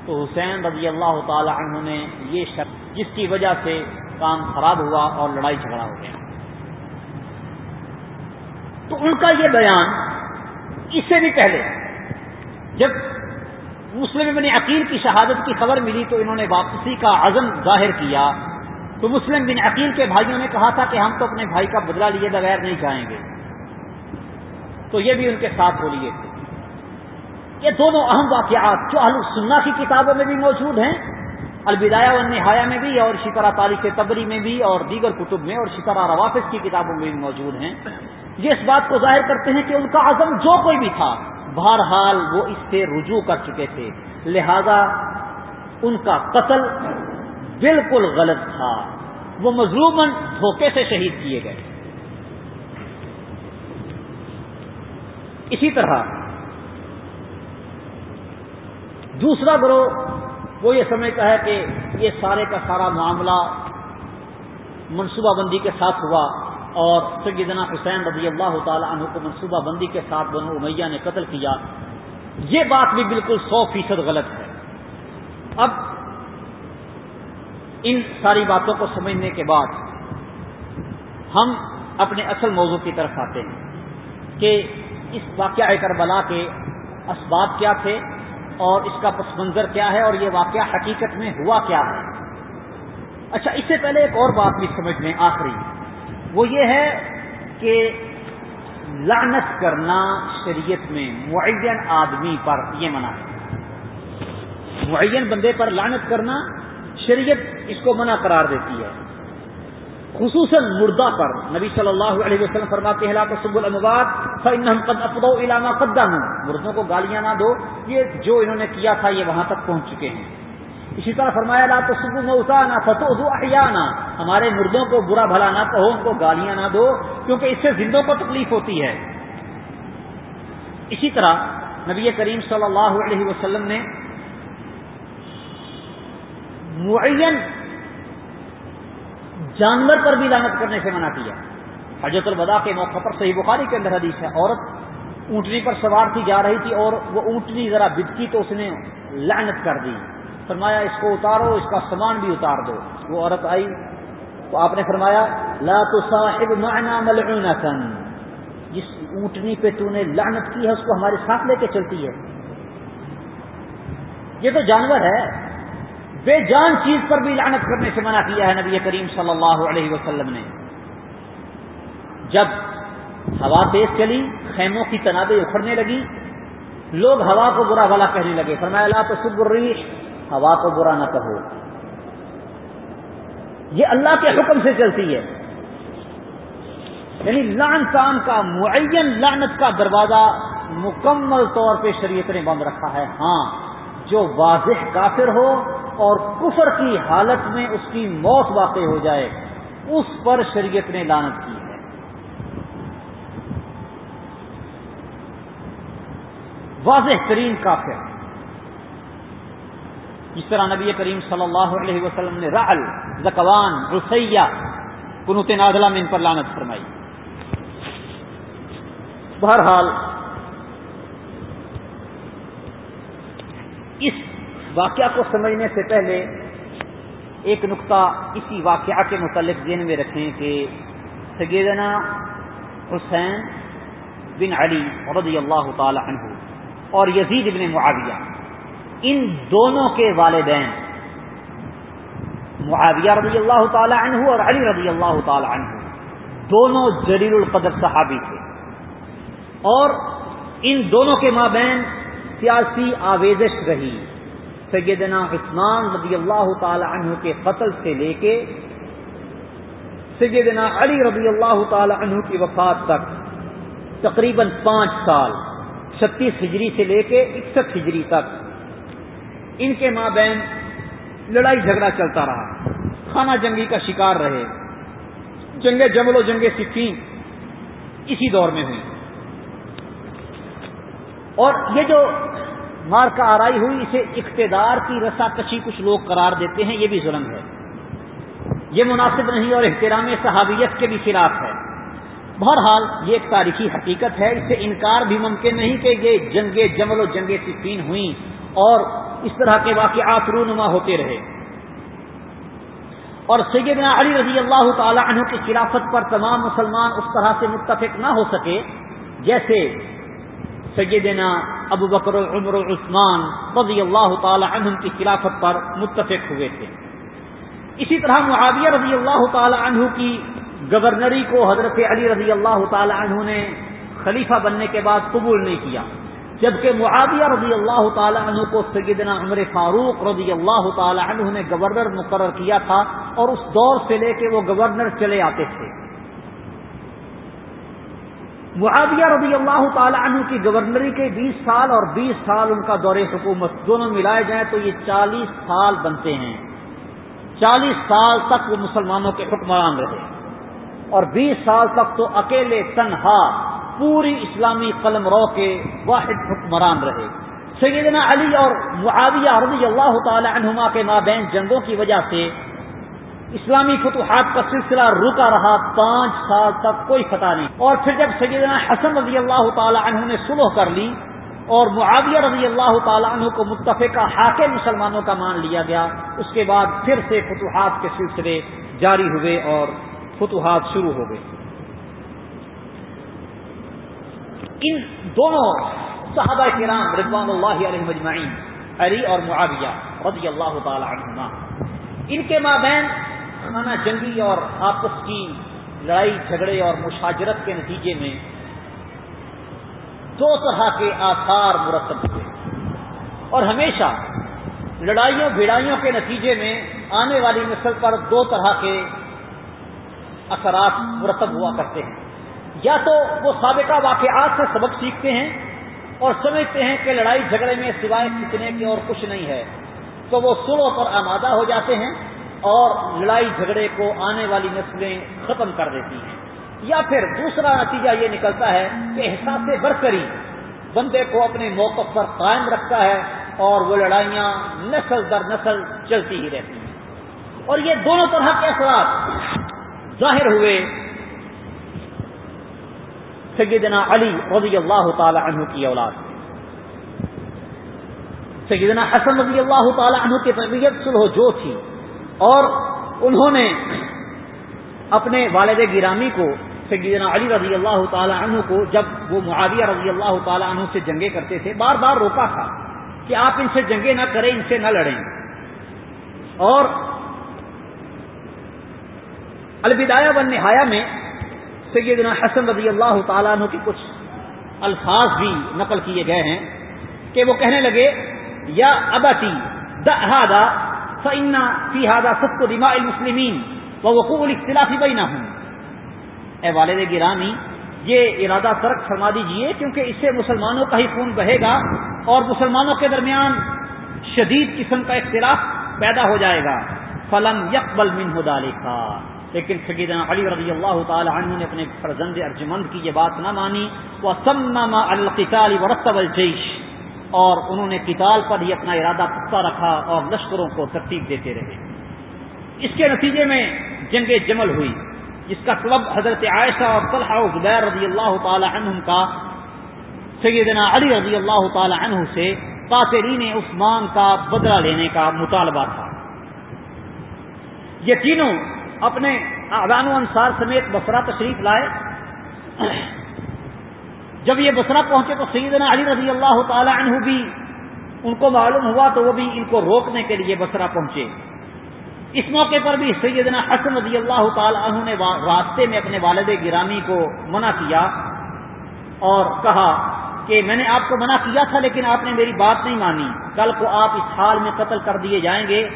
تو حسین رضی اللہ تعالی عنہ نے یہ شخص جس کی وجہ سے کام خراب ہوا اور لڑائی جھگڑا ہو گیا۔ تو ان کا یہ بیان اس سے بھی پہلے، جب مسلم بن عقیل کی شہادت کی خبر ملی تو انہوں نے واپسی کا عزم ظاہر کیا۔ تو مسلم بن عقیل کے بھائیوں نے کہا تھا کہ ہم تو اپنے بھائی کا بدلہ لیے بغیر نہیں جائیں گے۔ تو یہ بھی ان کے ساتھ ہو لیے تھے۔ یہ دونوں اہم واقعات جو سننا کی کتابوں میں بھی موجود ہیں الوداع و نہایا میں بھی اور اسی طرح تاریخ تبری میں بھی اور دیگر کتب میں اور اسی طرح روافظ کی کتابوں میں بھی موجود ہیں۔ یہ اس بات کو ظاہر کرتے ہیں کہ ان کا عزم جو کوئی بھی تھا، بہرحال وہ اس سے رجوع کر چکے تھے۔ لہذا ان کا قتل بالکل غلط تھا۔ وہ مظلومن دھوکے سے شہید کیے گئے۔ اسی طرح دوسرا گروہ، وہ یہ سمجھتا ہے کہ یہ سارے کا سارا معاملہ منصوبہ بندی کے ساتھ ہوا اور سیدنا حسین رضی اللہ تعالی عنہ کو منصوبہ بندی کے ساتھ بنو امیہ نے قتل کیا۔ یہ بات بھی بالکل سو فیصد غلط ہے۔ اب ان ساری باتوں کو سمجھنے کے بعد ہم اپنے اصل موضوع کی طرف آتے ہیں کہ اس واقعہ کربلا کے اسباب کیا تھے اور اس کا پس منظر کیا ہے اور یہ واقعہ حقیقت میں ہوا کیا ہے؟ اچھا اس سے پہلے ایک اور بات بھی سمجھ لیں، آخری۔ وہ یہ ہے کہ لعنت کرنا شریعت میں معین آدمی پر یہ منع ہے۔ معین بندے پر لعنت کرنا شریعت اس کو منع قرار دیتی ہے۔ خصوصاً مردہ پر۔ نبی صلی اللہ علیہ وسلم فرماتے ہیں سب افدو علامہ مردوں کو گالیاں نہ دو، یہ جو انہوں نے کیا تھا، یہ وہاں تک پہنچ چکے ہیں۔ اسی طرح فرمایا، لا تو صبح نہ فتو دو ہمارے مردوں کو برا بھلا نہ کہو، ان کو گالیاں نہ دو، کیونکہ اس سے زندوں کو تکلیف ہوتی ہے۔ اسی طرح نبی کریم صلی اللہ علیہ وسلم نے معین جانور پر بھی لانت کرنے سے منع کیا۔ حجت البدا کے موقع پر صحیح بخاری کے اندر حدیث ہے، عورت اونٹنی پر سوار تھی، جا رہی تھی اور وہ اونٹنی ذرا بدکی تو اس نے لعنت کر دی۔ فرمایا، اس کو اتارو، اس کا سامان بھی اتار دو۔ وہ عورت آئی، تو آپ نے فرمایا، لا تو صاحب معنا ملعونتن جس اونٹنی پہ تو نے لعنت کی ہے، اس کو ہمارے ساتھ لے کے چلتی ہے۔ یہ تو جانور ہے بے جان چیز پر بھی لعنت کرنے سے منع کیا ہے نبی کریم صلی اللہ علیہ وسلم نے۔ جب ہوا تیز چلی، خیموں کی تنابیں اکھڑنے لگی، لوگ ہوا کو برا بھلا کہنے لگے۔ فرمایا، لا تو سب الریش ہوا کو برا نہ کہو۔ یہ اللہ کے حکم سے چلتی ہے۔ یعنی لان کام کا، معین لعنت کا دروازہ مکمل طور پہ شریعت نے بند رکھا ہے۔ ہاں جو واضح کافر ہو اور کفر کی حالت میں اس کی موت واقع ہو جائے، اس پر شریعت نے لانت کی ہے۔ واضح ترین کافر۔ جس طرح نبی کریم صلی اللہ علیہ وسلم نے رعل، زکوان رسیہ کنوت نادلہ میں ان پر لانت فرمائی۔ بہرحال، اس واقعہ کو سمجھنے سے پہلے ایک نقطہ اسی واقعہ کے متعلق ذہن میں رکھیں کہ سیدنا حسین بن علی رضی اللہ تعالی عنہ اور یزید بن معاویہ، ان دونوں کے والدین، معاویہ رضی اللہ تعالی عنہ اور علی رضی اللہ تعالی عنہ، دونوں جلیل القدر صحابی تھے۔ اور ان دونوں کے مابین سیاسی آویزش رہی۔ سیدنا عثمان رضی اللہ تعالی عنہ کے قتل سے لے کے سیدنا علی رضی اللہ تعالی عنہ کی وفات تک تقریباً پانچ سال، چھتیس ہجری سے لے کے اکسٹھ ہجری تک ان کے ماں بہن لڑائی جھگڑا چلتا رہا، خانہ جنگی کا شکار رہے، جنگ جمل و جنگ سکین اسی دور میں ہوئی۔ اور یہ جو مار کا آرائی ہوئی، اسے اقتدار کی رسا کشی کچھ لوگ قرار دیتے ہیں، یہ بھی ظلم ہے۔ یہ مناسب نہیں اور احترام صحابیت کے بھی خلاف ہے۔ بہرحال، یہ ایک تاریخی حقیقت ہے۔ اس سے انکار بھی ممکن نہیں کہ یہ جنگ جمل و جنگ سفین ہوئیں اور اس طرح کے واقعات رونما ہوتے رہے۔ اور سیدنا علی رضی اللہ تعالی عنہ کی خلافت پر تمام مسلمان اس طرح سے متفق نہ ہو سکے، جیسے سیدنا ابو بکر عمر عثمان رضی اللہ تعالی عنہ کی خلافت پر متفق ہوئے تھے۔ اسی طرح معاویہ رضی اللہ تعالی عنہ کی گورنری کو حضرت علی رضی اللہ تعالی عنہ نے خلیفہ بننے کے بعد قبول نہیں کیا۔ جبکہ معاویہ رضی اللہ تعالی عنہ کو سیدنا عمر فاروق رضی اللہ تعالی عنہ نے گورنر مقرر کیا تھا اور اس دور سے لے کے وہ گورنر چلے آتے تھے۔ معاویہ رضی اللہ تعالی عنہ کی گورنری کے بیس سال اور بیس سال ان کا دور حکومت دونوں ملائے جائیں تو یہ چالیس سال بنتے ہیں۔ چالیس سال تک وہ مسلمانوں کے حکمران رہے۔ اور بیس سال تک تو اکیلے تنہا پوری اسلامی قلم رو کے واحد حکمران رہے۔ سیدنا علی اور معاویہ رضی اللہ تعالی عنہما کے مابین جنگوں کی وجہ سے اسلامی فتوحات کا سلسلہ رکا رہا پانچ سال تک، کوئی فتح نہیں۔ اور پھر جب سیدنا حسن رضی اللہ تعالی عنہ نے سلح کر لی اور معاویہ رضی اللہ تعالیٰ عنہ کو متفقہ حاکم مسلمانوں کا مان لیا گیا، اس کے بعد پھر سے فتوحات کے سلسلے جاری ہوئے اور فتوحات شروع ہو گئے۔ ان دونوں صحابہ کرام رضوان اللہ علیہ مجمعین، علی اور معاویہ رضی اللہ تعالی عنہما، ان کے مابین خانہ جنگی اور آپس کی لڑائی، جھگڑے اور مشاجرت کے نتیجے میں دو طرح کے آثار مرتب ہوئے۔ اور ہمیشہ لڑائیوں، بھیڑائیوں کے نتیجے میں آنے والی نسل پر دو طرح کے اثرات مرتب ہوا کرتے ہیں۔ یا تو وہ سابقہ واقعات سے سبق سیکھتے ہیں اور سمجھتے ہیں کہ لڑائی، جھگڑے میں سوائے کتنے کے اور کچھ نہیں ہے، تو وہ سلو پر آمادہ ہو جاتے ہیں اور لڑائی جھگڑے کو آنے والی نسلیں ختم کر دیتی ہیں۔ یا پھر دوسرا نتیجہ یہ نکلتا ہے کہ احساس برکری بندے کو اپنے موقف پر قائم رکھتا ہے اور وہ لڑائیاں نسل در نسل چلتی ہی رہتی ہیں۔ اور یہ دونوں طرح کے اثرات ظاہر ہوئے۔ سیدنا علی رضی اللہ تعالی عنہ کی اولاد۔ سیدنا حسن رضی اللہ تعالی عنہ کی طبیعت سلح جو تھی۔ اور انہوں نے اپنے والد گرامی کو، سیدنا علی رضی اللہ تعالی عنہ کو، جب وہ معاویہ رضی اللہ تعالی عنہ سے جنگیں کرتے تھے، بار بار روکا تھا کہ آپ ان سے جنگیں نہ کریں، ان سے نہ لڑیں۔ اور الوداع و نہایا میں سیدنا حسن رضی اللہ تعالیٰ عنہ کے کچھ الفاظ بھی نقل کیے گئے ہیں کہ وہ کہنے لگے، یا ابتی دہادا فعنا فی ہادا سب کو المسلمین وقوع اختلافی بئی نہ ہوں اے والد گرامی، یہ ارادہ ترک فرما دیجیے، کیونکہ اس سے مسلمانوں کا ہی خون بہے گا اور مسلمانوں کے درمیان شدید قسم کا اختلاف پیدا ہو جائے گا۔ فلم یکبل من ہدا لیکن سیدنا علی رضی اللہ تعالی عنہ نے اپنے فرزند ارجمند کی یہ بات نہ مانی۔ وہ سما القتال ورتب الجیش اور انہوں نے کتال پر ہی اپنا ارادہ پختہ رکھا اور لشکروں کو ترتیب دیتے رہے۔ اس کے نتیجے میں جنگ جمل ہوئی، جس کا سبب حضرت عائشہ اور طلحہ و زبیر رضی اللہ تعالی عنہ کا، سیدنا علی رضی اللہ تعالی عنہ سے قاتلین عثمان کا بدلہ لینے کا مطالبہ تھا۔ یہ تینوں اپنے اعلان و انصار سمیت بسرا تشریف لائے۔ جب یہ بسرا پہنچے تو سیدنا علی رضی اللہ تعالی عنہ بھی ان کو معلوم ہوا تو وہ بھی ان کو روکنے کے لیے بسرا پہنچے۔ اس موقع پر بھی سیدنا حسن رضی اللہ تعالی عنہ نے راستے میں اپنے والد گرامی کو منع کیا اور کہا کہ میں نے آپ کو منع کیا تھا لیکن آپ نے میری بات نہیں مانی۔ کل کو آپ اس حال میں قتل کر دیے جائیں گے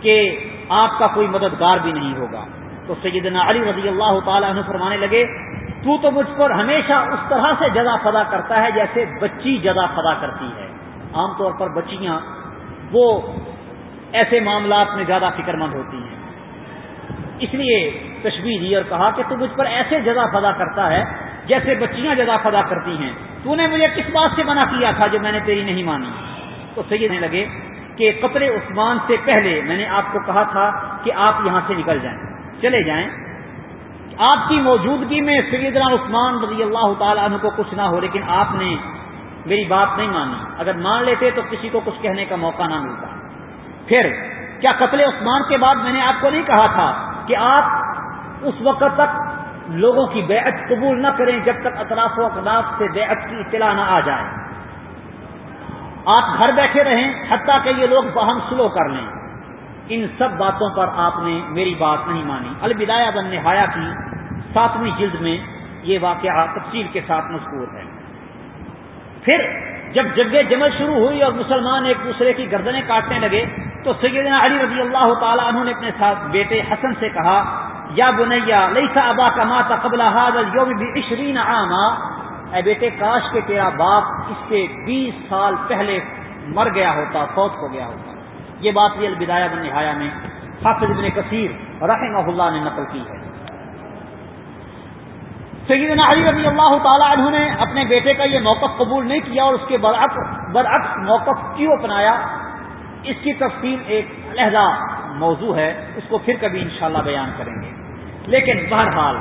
کہ آپ کا کوئی مددگار بھی نہیں ہوگا۔ تو سیدنا علی رضی اللہ تعالی عنہ فرمانے لگے تو تو مجھ پر ہمیشہ اس طرح سے جزا فدا کرتا ہے جیسے بچی جزا فدا کرتی ہے۔ عام طور پر بچیاں وہ ایسے معاملات میں زیادہ فکر مند ہوتی ہیں۔ اس لیے تشبیح دی اور کہا کہ تو مجھ پر ایسے جزا فدا کرتا ہے جیسے بچیاں جزا فدا کرتی ہیں۔ تو نے مجھے کس بات سے منع کیا تھا جو میں نے تیری نہیں مانی؟ تو سیدنے لگے کہ قطر عثمان سے پہلے میں نے آپ کو کہا تھا کہ آپ یہاں سے نکل جائیں۔ چلے جائیں۔ آپ کی موجودگی میں سیدنا عثمان رضی اللہ تعالیٰ عنہ کو کچھ نہ ہو، لیکن آپ نے میری بات نہیں مانی۔ اگر مان لیتے تو کسی کو کچھ کہنے کا موقع نہ ملتا۔ پھر کیا قتل عثمان کے بعد میں نے آپ کو نہیں کہا تھا کہ آپ اس وقت تک لوگوں کی بیعت قبول نہ کریں جب تک اطراف و اقداف سے بیعت کی اطلاع نہ آ جائے؟ آپ گھر بیٹھے رہیں، حتیٰ کہ یہ لوگ باہم سلو کر لیں۔ ان سب باتوں پر آپ نے میری بات نہیں مانی۔ البدایہ بن نہایا کی ساتویں جلد میں یہ واقعہ تفصیل کے ساتھ مذکور ہے۔ پھر جب جگہ جمع شروع ہوئی اور مسلمان ایک دوسرے کی گردنیں کاٹنے لگے، تو سیدنا علی رضی اللہ تعالیٰ عنہ نے اپنے ساتھ بیٹے حسن سے کہا، یا بنیا لئی ابا کا ماتا قبل عشرین عاما۔ اے بیٹے، کاش کے تیرا باپ اس سے بیس سال پہلے مر گیا ہوتا، فوت ہو گیا ہوتا۔ یہ بات یہ البدایہ بن نہایا میں حافظ ابن کثیر رحمہ اللہ نے نقل کی ہے۔ سیدنا علی رضی اللہ تعالی عنہ نے اپنے بیٹے کا یہ موقف قبول نہیں کیا اور اس کے برعکس برعکس موقف کیوں اپنایا؟ اس کی تفصیل ایک علیحدہ موضوع ہے، اس کو پھر کبھی انشاءاللہ بیان کریں گے۔ لیکن بہرحال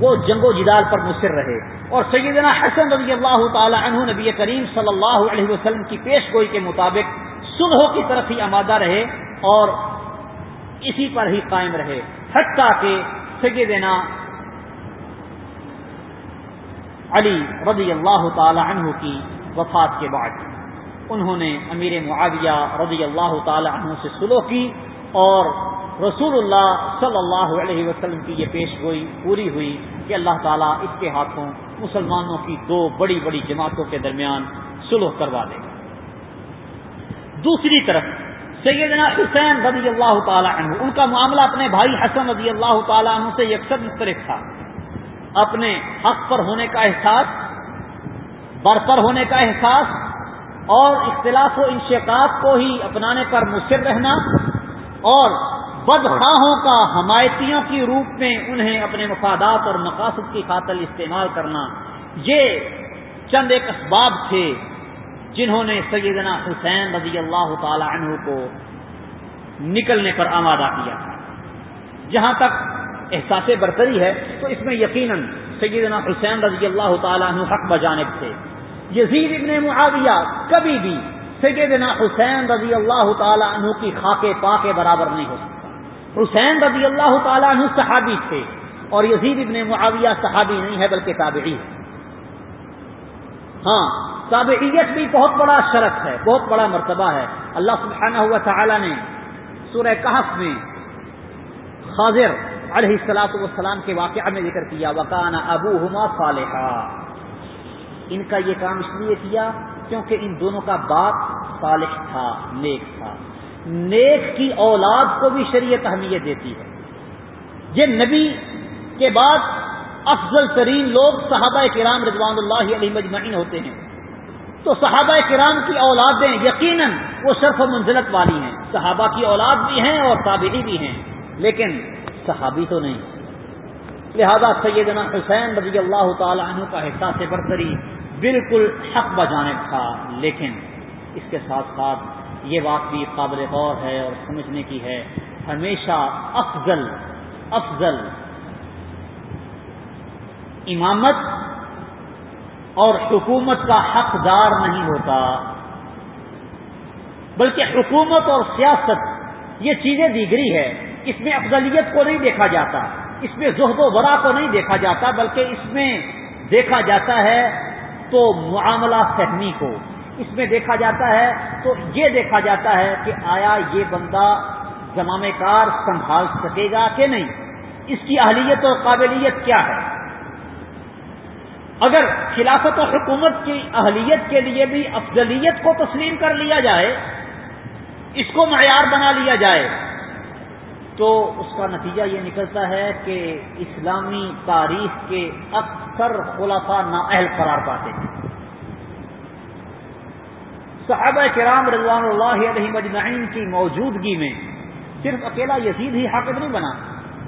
وہ جنگ و جدال پر مصر رہے اور سیدنا حسن رضی اللہ تعالی عنہ نبی کریم صلی اللہ علیہ وسلم کی پیش گوئی کے مطابق سلح کی طرف ہی آمادہ رہے اور اسی پر ہی قائم رہے۔ حتیٰ کہ سیدنا علی رضی اللہ تعالی عنہ کی وفات کے بعد انہوں نے امیر معاویہ رضی اللہ تعالی عنہ سے سلو کی اور رسول اللہ صلی اللہ علیہ وسلم کی یہ پیش گوئی پوری ہوئی کہ اللہ تعالیٰ اس کے ہاتھوں مسلمانوں کی دو بڑی بڑی جماعتوں کے درمیان سلو کروا دے۔ گا دوسری طرف سیدنا حسین رضی اللہ تعالی عنہ، ان کا معاملہ اپنے بھائی حسن رضی اللہ تعالی عنہ سے یکسر مختلف تھا۔ اپنے حق پر ہونے کا احساس برتر ہونے کا احساس، اور اختلاف و انشقاق کو ہی اپنانے پر مصر رہنا، اور بدخواہوں کا حمایتیوں کی روپ میں انہیں اپنے مفادات اور مقاصد کی خاطر استعمال کرنا۔ یہ چند ایک اسباب تھے۔ جنہوں نے سیدنا حسین رضی اللہ تعالی عنہ کو نکلنے پر آمادہ کیا تھا۔ جہاں تک احساس برتری ہے، تو اس میں یقیناً سیدنا حسین رضی اللہ تعالیٰ عنہ حق بجانب تھے۔ یزید ابن معاویہ کبھی بھی سیدنا حسین رضی اللہ تعالیٰ عنہ کی خاکے پا کے برابر نہیں ہو سکتا۔ حسین رضی اللہ تعالیٰ عنہ صحابی تھے اور یزید ابن معاویہ صحابی نہیں ہے، بلکہ تابعی ہے ہاں تابعیت بھی بہت بڑا شرط ہے، بہت بڑا مرتبہ ہے۔ اللہ سبحانہ ہوا تعالی نے سورہ کہف میں خاضر علیہ السلاط والسلام کے واقعہ میں ذکر کیا وکانا ابو ہما صالحہ ان کا یہ کام اس لیے کیا کیونکہ ان دونوں کا باپ صالح تھا، نیک تھا۔ نیک کی اولاد کو بھی شریعت اہمیت دیتی ہے۔ یہ نبی کے بعد افضل ترین لوگ صحابہ کرام رضوان اللہ علیہ مجمعین ہوتے ہیں۔ تو صحابہ کرام کی اولادیں یقیناً وہ شرف و منزلت والی ہیں۔ صحابہ کی اولاد بھی ہیں اور تابعی بھی ہیں، لیکن صحابی تو نہیں۔ لہذا سیدنا حسین رضی اللہ تعالی عنہ کا احساس برتری بالکل حق بجانب تھا، لیکن اس کے ساتھ ساتھ یہ بات بھی قابل غور ہے اور سمجھنے کی ہے، ہمیشہ افضل افضل امامت اور حکومت کا حقدار نہیں ہوتا۔ بلکہ حکومت اور سیاست یہ چیزیں دیگری ہے۔ اس میں افضلیت کو نہیں دیکھا جاتا، اس میں زہد و برا کو نہیں دیکھا جاتا، بلکہ اس میں دیکھا جاتا ہے تو معاملہ فہمی کو۔ اس میں دیکھا جاتا ہے تو یہ دیکھا جاتا ہے کہ آیا یہ بندہ زمام کار سنبھال سکے گا کہ نہیں۔ اس کی اہلیت اور قابلیت کیا ہے؟ اگر خلافت و حکومت کی اہلیت کے لیے بھی افضلیت کو تسلیم کر لیا جائے، اس کو معیار بنا لیا جائے، تو اس کا نتیجہ یہ نکلتا ہے کہ اسلامی تاریخ کے اکثر خلافہ نااہل قرار پاتے ہیں۔ صحابہ کرام رضوان اللہ علیہ مجمعین کی موجودگی میں صرف اکیلا یزید ہی حاکم نہیں بنا،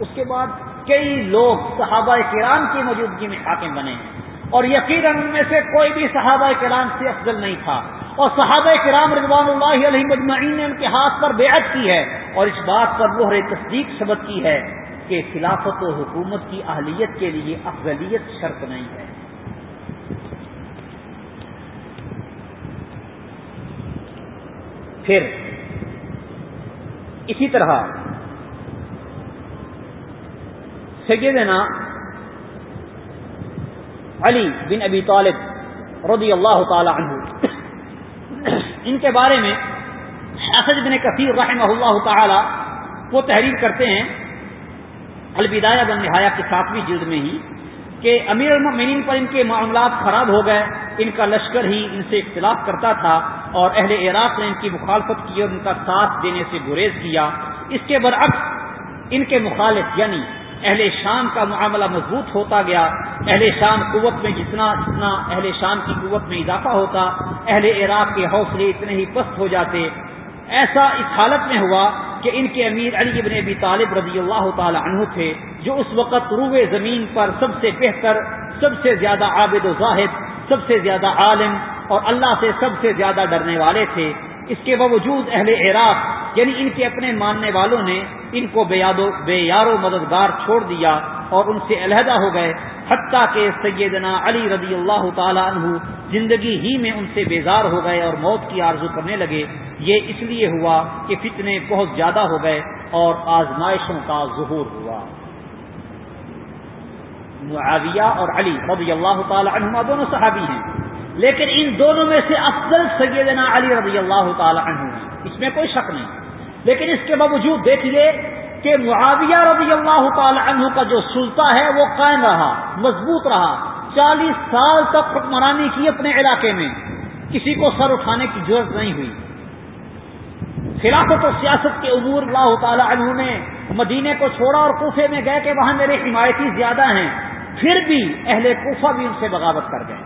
اس کے بعد کئی لوگ صحابہ کرام کی موجودگی میں حاکم بنے ہیں۔ اور یقیناً ان میں سے کوئی بھی صحابہ کرام سے افضل نہیں تھا۔ اور صحابہ کرام رضوان اللہ علیہ مجمعین نے ان کے ہاتھ پر بیعت کی ہے اور اس بات پر مہر تصدیق ثبت کی ہے کہ خلافت و حکومت کی اہلیت کے لیے افضلیت شرط نہیں ہے۔ پھر اسی طرح سیدنا علی بن ابی طالب رضی اللہ تعالی عنہ۔ ان کے بارے میں حافظ بن کثیر رحمہ اللہ تعالی وہ تحریر کرتے ہیں الوداع بن نہایا کی ساتویں جلد میں ہی، کہ امیر المؤمنین پر ان کے معاملات خراب ہو گئے، ان کا لشکر ہی ان سے اختلاف کرتا تھا اور اہل عراق نے ان کی مخالفت کی اور ان کا ساتھ دینے سے گریز کیا۔ اس کے برعکس ان کے مخالف یعنی اہل شام کا معاملہ مضبوط ہوتا گیا، اہل شام قوت میں جتنا جتنا اہل شام کی قوت میں اضافہ ہوتا، اہل عراق کے حوصلے اتنے ہی پست ہو جاتے۔ ایسا اس حالت میں ہوا کہ ان کے امیر علی ابن ابی طالب رضی اللہ تعالی عنہ تھے، جو اس وقت روئے زمین پر سب سے بہتر، سب سے زیادہ عابد و زاہد، سب سے زیادہ عالم اور اللہ سے سب سے زیادہ ڈرنے والے تھے۔ اس کے باوجود اہل عراق یعنی ان کے اپنے ماننے والوں نے ان کو بے یاد و بے یار و مددگار چھوڑ دیا اور ان سے علیحدہ ہو گئے، حتیٰ کہ سیدنا علی رضی اللہ تعالی عنہ زندگی ہی میں ان سے بیزار ہو گئے اور موت کی آرزو کرنے لگے۔ یہ اس لیے ہوا کہ فتنے بہت زیادہ ہو گئے اور آزمائشوں کا ظہور ہوا۔ معاویہ اور علی رضی اللہ تعالی عنہما دونوں صحابی ہیں، لیکن ان دونوں میں سے افضل سیدنا علی رضی اللہ تعالی عنہ ہیں۔ اس میں کوئی شک نہیں۔ لیکن اس کے باوجود دیکھیے کہ معاویہ رضی اللہ تعالی عنہ کا جو سلطہ ہے وہ قائم رہا، مضبوط رہا۔ چالیس سال تک حکمرانی کی اپنے علاقے میں، کسی کو سر اٹھانے کی ضرورت نہیں ہوئی۔ خلافت و سیاست کے امور اللہ تعالی عنہ نے مدینے کو چھوڑا اور کوفے میں گئے کہ وہاں میرے حمایتی زیادہ ہیں۔ پھر بھی اہل کوفہ بھی ان سے بغاوت کر گئے۔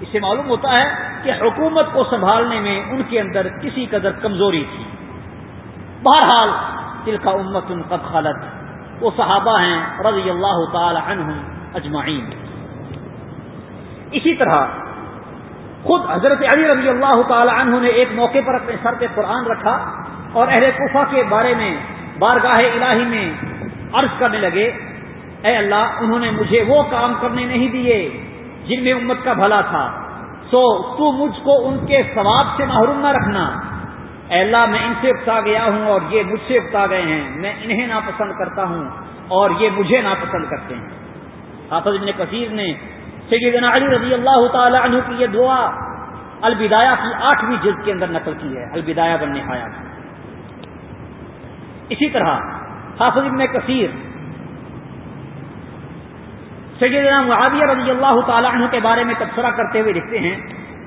اس سے معلوم ہوتا ہے کہ حکومت کو سنبھالنے میں ان کے اندر کسی قدر کمزوری تھی۔ بہرحال دل کا امت ان قد خالت وہ صحابہ ہیں رضی اللہ تعالی عنہم اجمعین۔ اسی طرح خود حضرت علی رضی اللہ تعالی عنہ نے ایک موقع پر اپنے سر پہ قرآن رکھا اور اہل کوفہ کے بارے میں بارگاہ الہی میں عرض کرنے لگے، اے اللہ، انہوں نے مجھے وہ کام کرنے نہیں دیے جن میں امت کا بھلا تھا سو تو مجھ کو ان کے ثواب سے محروم نہ رکھنا۔ اے اللہ میں ان سے اکتا گیا ہوں اور یہ مجھ سے اکتا گئے ہیں، میں انہیں ناپسند کرتا ہوں اور یہ مجھے ناپسند کرتے ہیں۔ حافظ ابن کثیر نے سیدنا علی رضی اللہ تعالی عنہ کی یہ دعا البدایا کی آٹھویں جلد کے اندر نقل کی ہے البدایا بننے آیا اسی طرح حافظ ابن کثیر سیدنا معاویہ رضی اللہ تعالیٰ عنہ کے بارے میں تبصرہ کرتے ہوئے لکھتے ہیں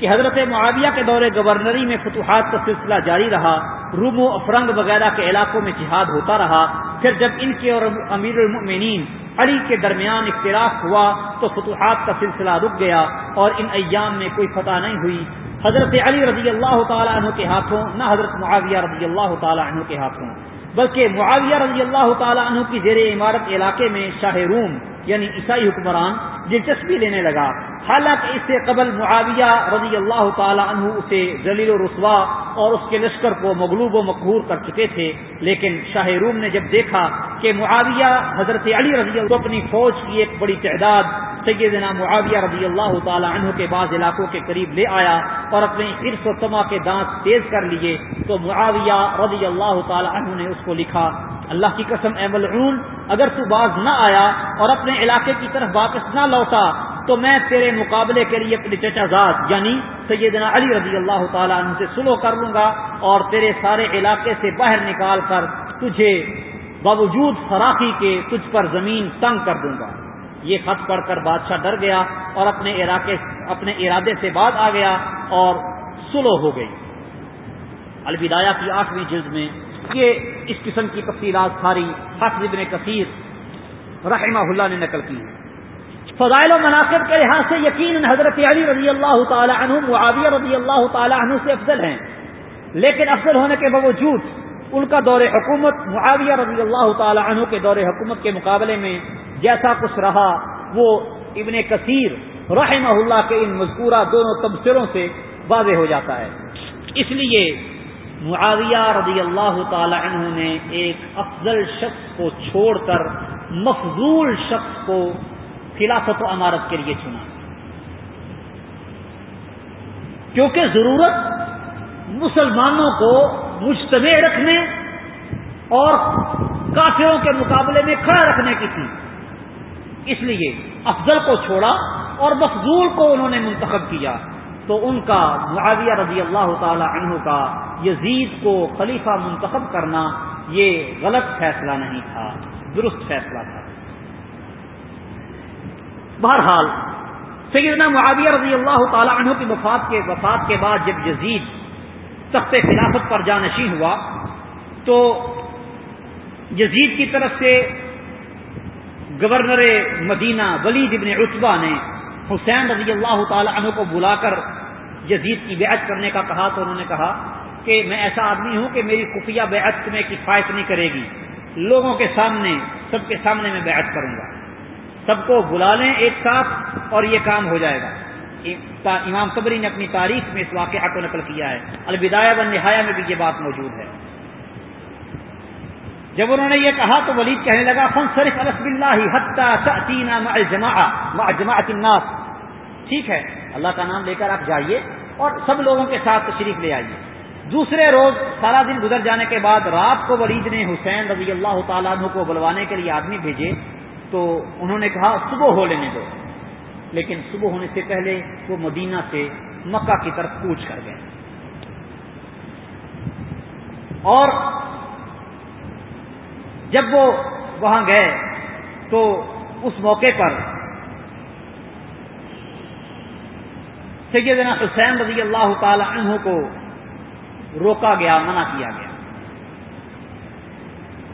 کہ حضرت معاویہ کے دور گورنری میں فتوحات کا سلسلہ جاری رہا، روم و افرنگ وغیرہ کے علاقوں میں جہاد ہوتا رہا، پھر جب ان کے اور امیر المؤمنین علی کے درمیان اختلاف ہوا تو فتوحات کا سلسلہ رک گیا اور ان ایام میں کوئی فتح نہیں ہوئی۔ حضرت علی رضی اللہ تعالیٰ عنہ کے ہاتھوں، نہ حضرت معاویہ رضی اللہ تعالیٰ عنہ کے ہاتھوں۔ بلکہ معاویہ رضی اللہ تعالیٰ عنہ کی زیر عمارت علاقے میں شاہ روم یعنی عیسائی حکمران، دلچسپی لینے لگا۔ حالانکہ اس سے قبل معاویہ رضی اللہ تعالی عنہ اسے ذلیل و رسوا اور اس کے لشکر کو مغلوب و مقبور کر چکے تھے۔ لیکن شاہ روم نے جب دیکھا کہ معاویہ حضرت علی رضی اللہ اپنی فوج کی ایک بڑی تعداد سیدنا معاویہ رضی اللہ تعالی عنہ کے بعض علاقوں کے قریب لے آیا اور اپنے عرص و تما کے دانت تیز کر لیے تو معاویہ رضی اللہ تعالی عنہ نے اس کو لکھا، اللہ کی قسم اے ملعون، اگر تو باز نہ آیا اور اپنے علاقے کی طرف واپس نہ لوٹا، تو میں تیرے مقابلے کے لیے اپنی چچا زاد یعنی سیدنا علی رضی اللہ تعالیٰ عنہ سے سلو کر لوں گا اور تیرے سارے علاقے سے باہر نکال کر تجھے باوجود فراخی کے تجھ پر زمین تنگ کر دوں گا۔ یہ خط پڑھ کر بادشاہ ڈر گیا اور اپنے علاقے، اپنے ارادے سے بعد آ گیا اور سلو ہو گئی۔ الوداع کی آٹھویں جلد میں یہ اس قسم کی تفصیلات ساری حافظ ابن کثیر رحمہ اللہ نے نقل کی فضائل و مناقب کے لحاظ سے یقین حضرت علی رضی اللہ تعالی عنہ معاویہ رضی اللہ تعالی عنہ سے افضل ہیں۔ لیکن افضل ہونے کے باوجود ان کا دور حکومت معاویہ رضی اللہ تعالی عنہ کے دور حکومت کے مقابلے میں جیسا کچھ رہا، وہ ابن کثیر رحمہ اللہ کے ان مذکورہ دونوں تبصروں سے واضح ہو جاتا ہے۔ اس لیے معاویہ رضی اللہ تعالی عنہ نے ایک افضل شخص کو چھوڑ کر مفضول شخص کو خلافت و امارت کے لیے چنا۔ کیونکہ ضرورت مسلمانوں کو مجتمع رکھنے اور کافروں کے مقابلے میں کھڑا رکھنے کی تھی۔ اس لیے افضل کو چھوڑا اور مفضول کو انہوں نے منتخب کیا۔ تو ان کا معاویہ رضی اللہ تعالی عنہ کا یزید کو خلیفہ منتخب کرنا یہ غلط فیصلہ نہیں تھا، درست فیصلہ تھا۔ بہرحال، سیدنا معاویہ رضی اللہ تعالی عنہ کی وفات کے وفات کے بعد جب یزید تخت خلافت پر جانشین ہوا، تو یزید کی طرف سے گورنر مدینہ ولید ابن عطبہ نے حسین رضی اللہ تعالی عنہ کو بلا کر یزید کی بیعت کرنے کا کہا تو انہوں نے کہا کہ میں ایسا آدمی ہوں کہ میری خفیہ بیعت تمہیں کفایت نہیں کرے گی۔ لوگوں کے سامنے، سب کے سامنے میں بیعت کروں گا۔ سب کو بلا لیں ایک ساتھ اور یہ کام ہو جائے گا۔ امام صبری نے اپنی تاریخ میں اس واقعہ کو نقل کیا ہے۔ الوداع و نہایا میں بھی یہ بات موجود ہے۔ جب انہوں نے یہ کہا تو ولید کہنے لگا فن صرف الحب اللہ جماعت الناس۔ ٹھیک ہے۔ اللہ کا نام لے کر آپ جائیے اور سب لوگوں کے ساتھ تشریف لے آئیے۔ دوسرے روز سارا دن گزر جانے کے بعد رات کو ولید نے حسین رضی اللہ تعالیٰ عنہ کو بلوانے کے لیے آدمی بھیجے تو انہوں نے کہا، صبح ہو لینے دو۔ لیکن صبح ہونے سے پہلے وہ مدینہ سے مکہ کی طرف کوچ کر گئے۔ اور جب وہ وہاں گئے تو اس موقع پر سیدنا حسین رضی اللہ تعالی عنہ کو روکا گیا، منع کیا گیا۔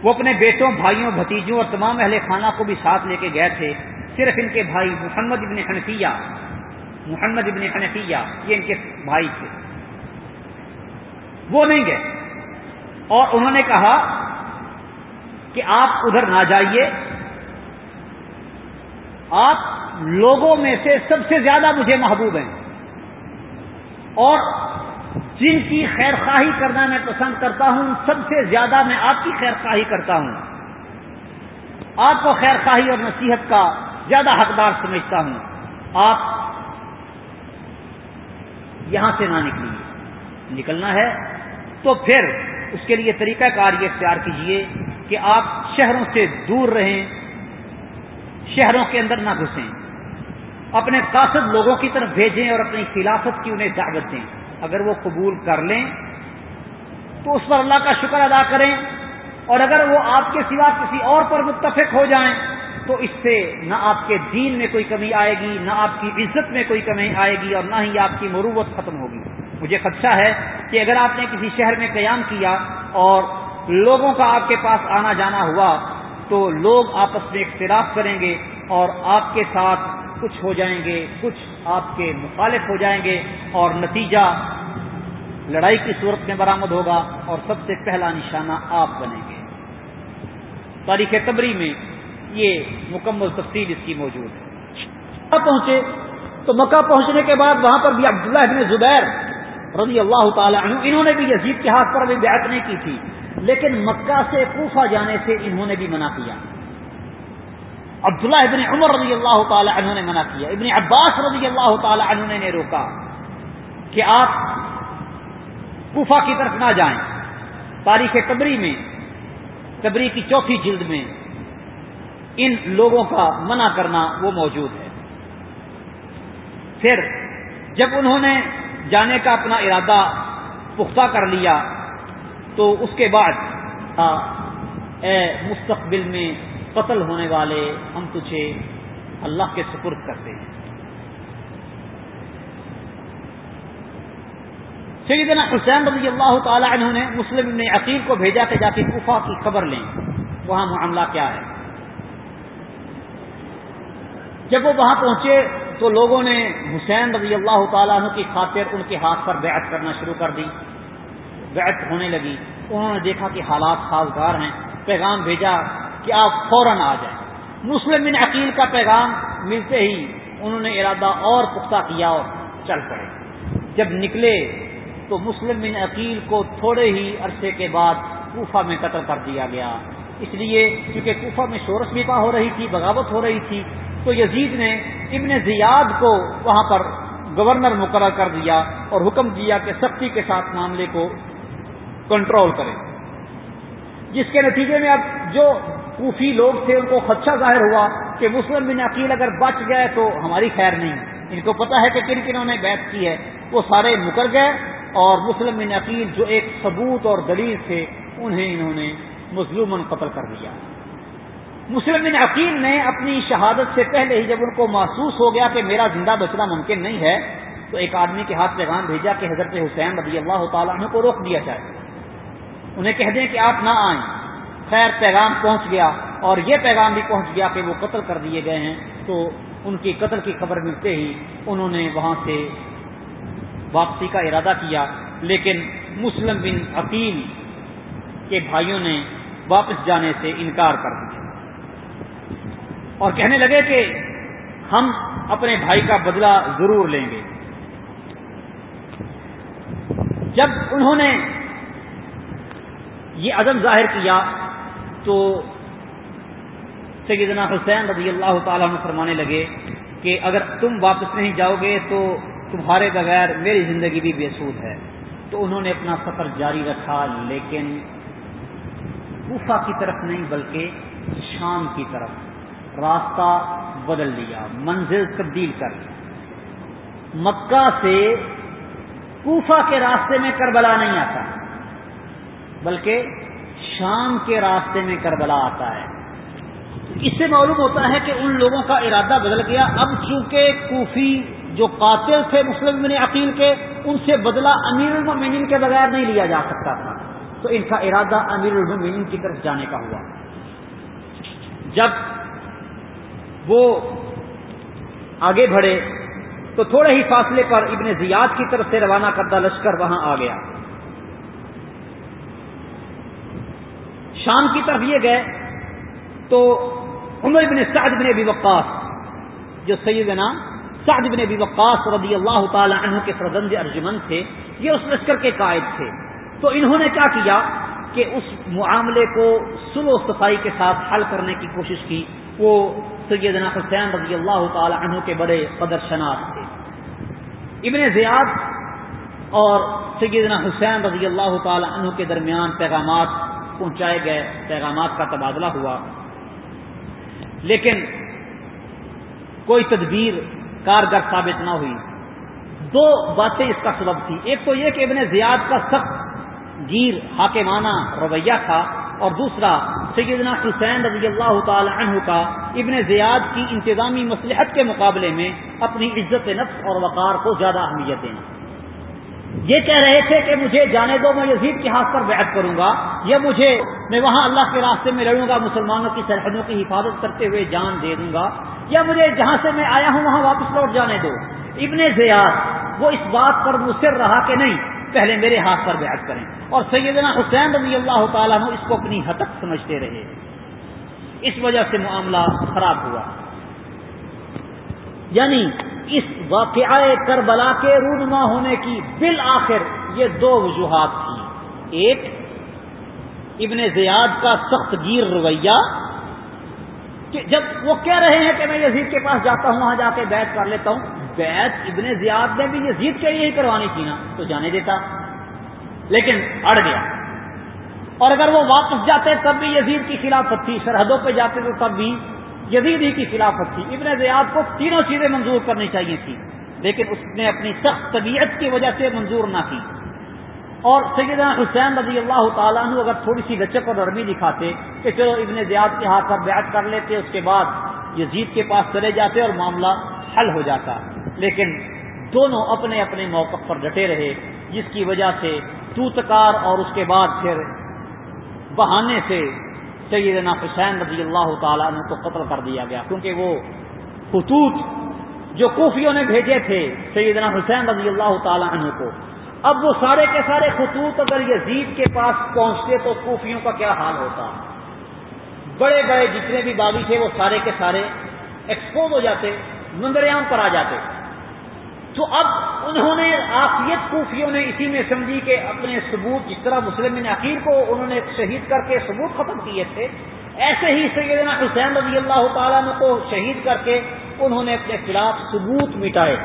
وہ اپنے بیٹوں، بھائیوں، بھتیجوں اور تمام اہل خانہ کو بھی ساتھ لے کے گئے تھے۔ صرف ان کے بھائی محمد ابن حنفیہ، محمد ابن حنفیہ، یہ ان کے بھائی تھے۔ وہ نہیں گئے۔ اور انہوں نے کہا کہ آپ ادھر نہ جائیے۔ آپ لوگوں میں سے سب سے زیادہ مجھے محبوب ہیں۔ اور جن کی خیر خواہی کرنا میں پسند کرتا ہوں، سب سے زیادہ میں آپ کی خیر خواہی کرتا ہوں۔ آپ کو خیر خواہی اور نصیحت کا زیادہ حقدار سمجھتا ہوں۔ آپ یہاں سے نہ نکلیے۔ نکلنا ہے تو پھر اس کے لیے طریقہ کار یہ اختیار کیجیے کہ آپ شہروں سے دور رہیں، شہروں کے اندر نہ گھسیں۔ اپنے قاصد لوگوں کی طرف بھیجیں اور اپنی خلافت کی انہیں دعوت دیں۔ اگر وہ قبول کر لیں، تو اس پر اللہ کا شکر ادا کریں۔ اور اگر وہ آپ کے سوا کسی اور پر متفق ہو جائیں، تو اس سے نہ آپ کے دین میں کوئی کمی آئے گی، نہ آپ کی عزت میں کوئی کمی آئے گی اور نہ ہی آپ کی مروت ختم ہوگی۔ مجھے خدشہ ہے کہ اگر آپ نے کسی شہر میں قیام کیا اور لوگوں کا آپ کے پاس آنا جانا ہوا، تو لوگ آپس میں اختلاف کریں گے اور آپ کے ساتھ کچھ ہو جائیں گے، کچھ آپ کے مخالف ہو جائیں گے اور نتیجہ لڑائی کی صورت میں برآمد ہوگا اور سب سے پہلا نشانہ آپ بنیں گے۔ تاریخ تبری میں یہ مکمل تفصیل اس کی موجود ہے۔ پہنچے، تو مکہ پہنچنے کے بعد وہاں پر بھی عبداللہ ابن زبیر رضی اللہ تعالی عنہ، انہوں نے بھی یزید کے ہاتھ پر ابھی بیعت نہیں کی تھی، لیکن مکہ سے کوفہ جانے سے انہوں نے بھی منع کیا۔ عبداللہ ابن عمر رضی اللہ تعالی عنہ نے منع کیا۔ ابن عباس رضی اللہ تعالی عنہ نے روکا کہ آپ کوفہ کی طرف نہ جائیں۔ تاریخ قبری میں، قبری کی چوتھی جلد میں ان لوگوں کا منع کرنا وہ موجود ہے۔ پھر جب انہوں نے جانے کا اپنا ارادہ پختہ کر لیا تو اس کے بعد اے مستقبل میں قتل ہونے والے ہم تجھے اللہ کے سپرد کرتے ہیں۔ سیدنا حسین رضی اللہ تعالی عنہ نے مسلم نے عقیل کو بھیجا کہ جا کے کوفہ کی خبر لیں، وہاں معاملہ کیا ہے۔ جب وہ وہاں پہنچے تو لوگوں نے حسین رضی اللہ تعالیٰ عنہ کی خاطر ان کے ہاتھ پر بیعت کرنا شروع کر دی۔ بیعت ہونے لگی۔ انہوں نے دیکھا کہ حالات سازگار ہیں۔ پیغام بھیجا کہ آپ فوراً آ جائیں۔ مسلم بن عقیل کا پیغام ملتے ہی انہوں نے ارادہ اور پختہ کیا اور چل پڑے۔ جب نکلے تو مسلم بن عقیل کو تھوڑے ہی عرصے کے بعد کوفہ میں قتل کر دیا گیا۔ اس لیے کیونکہ کوفہ میں شورش بیپا ہو رہی تھی، بغاوت ہو رہی تھی، تو یزید نے ابن زیاد کو وہاں پر گورنر مقرر کر دیا اور حکم دیا کہ سختی کے ساتھ معاملے کو کنٹرول کرے۔ جس کے نتیجے میں اب جو کوفی لوگ تھے، ان کو خدشہ ظاہر ہوا کہ مسلم بن عقیل اگر بچ گئے تو ہماری خیر نہیں۔ ان کو پتا ہے کہ کن کنہوں نے بیت کی ہے۔ وہ سارے مکر گئے اور مسلم بن عقیل جو ایک ثبوت اور دلیل تھے، انہیں انہوں نے مظلومن قتل کر دیا۔ مسلم بن عقیل نے اپنی شہادت سے پہلے ہی جب ان کو محسوس ہو گیا کہ میرا زندہ بچنا ممکن نہیں ہے، تو ایک آدمی کے ہاتھ پیغام بھیجا کہ حضرت حسین رضی اللہ تعالیٰ عنہ کو روک دیا جائے۔ انہیں کہہ دیں کہ آپ نہ آئیں۔ خیر پیغام پہنچ گیا اور یہ پیغام بھی پہنچ گیا کہ وہ قتل کر دیے گئے ہیں، تو ان کی قتل کی خبر ملتے ہی انہوں نے وہاں سے واپسی کا ارادہ کیا۔ لیکن مسلم بن عقیل کے بھائیوں نے واپس جانے سے انکار کر دیا۔ اور کہنے لگے کہ ہم اپنے بھائی کا بدلہ ضرور لیں گے۔ جب انہوں نے یہ عدم ظاہر کیا تو سیدنا حسین رضی اللہ تعالیٰ فرمانے لگے کہ اگر تم واپس نہیں جاؤ گے تو تمہارے بغیر میری زندگی بھی بے سود ہے۔ تو انہوں نے اپنا سفر جاری رکھا، لیکن کوفہ کی طرف نہیں بلکہ شام کی طرف راستہ بدل لیا، منزل تبدیل کر۔ مکہ سے کوفہ کے راستے میں کربلا نہیں آتا، بلکہ شام کے راستے میں کربلا آتا ہے۔ اس سے معلوم ہوتا ہے کہ ان لوگوں کا ارادہ بدل گیا۔ اب چونکہ کوفی جو قاتل تھے مسلم بن عقیل کے، ان سے بدلہ امیر المومنین کے بغیر نہیں لیا جا سکتا تھا۔ تو ان کا ارادہ امیر المومنین کی طرف جانے کا ہوا۔ جب وہ آگے بڑھے تو تھوڑے ہی فاصلے پر ابن زیاد کی طرف سے روانہ کردہ لشکر وہاں آ گیا۔ شام کی طرف یہ گئے تو عمر ابن سعد بن ابی وقاص، جو سیدنا سعد بن ابی وقاص رضی اللہ تعالی عنہ کے فرزند ارجمن تھے، یہ اس لشکر کے قائد تھے۔ تو انہوں نے کیا کیا کہ اس معاملے کو سلو صفائی کے ساتھ حل کرنے کی کوشش کی۔ وہ سیدنا حسین رضی اللہ تعالی عنہ کے بڑے قدر شناس تھے۔ ابن زیاد اور سیدنا حسین رضی اللہ تعالی عنہ کے درمیان پیغامات پہنچائے گئے، پیغامات کا تبادلہ ہوا۔ لیکن کوئی تدبیر کارگر ثابت نہ ہوئی۔ دو باتیں اس کا سبب تھی۔ ایک تو یہ کہ ابن زیاد کا سخت گیر حاکمانہ رویہ تھا اور دوسرا سیدنا حسین رضی اللہ تعالی عنہ کا ابن زیاد کی انتظامی مصلحت کے مقابلے میں اپنی عزت نفس اور وقار کو زیادہ اہمیت دینا۔ یہ کہہ رہے تھے کہ مجھے جانے دو، میں یزید کے ہاتھ پر بیعت کروں گا۔ یا مجھے، میں وہاں اللہ کے راستے میں لڑوں گا، مسلمانوں کی سرحدوں کی حفاظت کرتے ہوئے جان دے دوں گا۔ یا مجھے جہاں سے میں آیا ہوں، وہاں واپس لوٹ جانے دو۔ ابن زیاد، وہ اس بات پر مصر رہا کہ نہیں، پہلے میرے ہاتھ پر بیعت کریں۔ اور سیدنا حسین رضی اللہ تعالیٰ نے اس کو اپنی حتک سمجھتے رہے۔ اس وجہ سے معاملہ خراب ہوا۔ یعنی اس واقعہ کربلا کے رونما ہونے کی بالآخر یہ دو وجوہات تھیں۔ ایک، ابن زیاد کا سخت گیر رویہ، کہ جب وہ کہہ رہے ہیں کہ میں یزید کے پاس جاتا ہوں، وہاں جا کے بیت کر لیتا ہوں بیت ابن زیاد نے بھی یزید کے لیے ہی کروانی تھی نا، تو جانے دیتا۔ لیکن اڑ گیا۔ اور اگر وہ واپس جاتے تب بھی یزید کی خلافت تھی، سرحدوں پہ جاتے تو تب بھی یزید ہی کی خلافت تھی۔ ابن زیاد کو تینوں چیزیں منظور کرنی چاہیے تھی، لیکن اس نے اپنی سخت طبیعت کی وجہ سے منظور نہ کی۔ اور سیدنا حسین رضی اللہ تعالیٰ عنہ اگر تھوڑی سی لچک اور نرمی دکھاتے کہ چلو ابن زیاد کے ہاتھ پر بیعت کر لیتے، اس کے بعد یزید کے پاس چلے جاتے اور معاملہ حل ہو جاتا۔ لیکن دونوں اپنے اپنے موقع پر ڈٹے رہے، جس کی وجہ سے توتکار اور اس کے بعد پھر بہانے سے سیدنا حسین رضی اللہ تعالیٰ عنہ کو قتل کر دیا گیا، کیونکہ وہ خطوط جو کوفیوں نے بھیجے تھے سیدنا حسین رضی اللہ تعالیٰ عنہ کو۔ اب وہ سارے کے سارے خطوط اگر یزید کے پاس پہنچتے تو کوفیوں کا کیا حال ہوتا؟ بڑے بڑے جتنے بھی باغی تھے وہ سارے کے سارے ایکسپوز ہو جاتے منظریام پر آ جاتے۔ تو اب انہوں نے آفیت کوفیوں نے اسی میں سمجھی کہ اپنے ثبوت جس طرح مسلم عقیر کو انہوں نے شہید کر کے ثبوت ختم کیے تھے، ایسے ہی سیدنا حسین رضی اللہ تعالیٰ نے کو شہید کر کے انہوں نے اپنے خلاف ثبوت مٹائے۔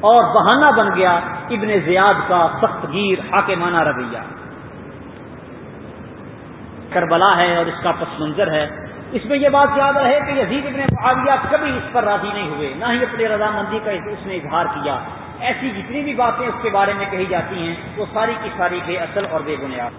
اور بہانہ بن گیا ابن زیاد کا سخت گیر حاکمانہ رویہ کربلا ہے اور اس کا پس منظر ہے۔ اس میں یہ بات یاد رہے کہ یزید ابن معاویہ کبھی اس پر راضی نہیں ہوئے، نہ ہی اپنی رضامندی کا اس نے اظہار کیا۔ ایسی جتنی بھی باتیں اس کے بارے میں کہی جاتی ہیں، وہ ساری کی ساری بے اصل اور بے بنیاد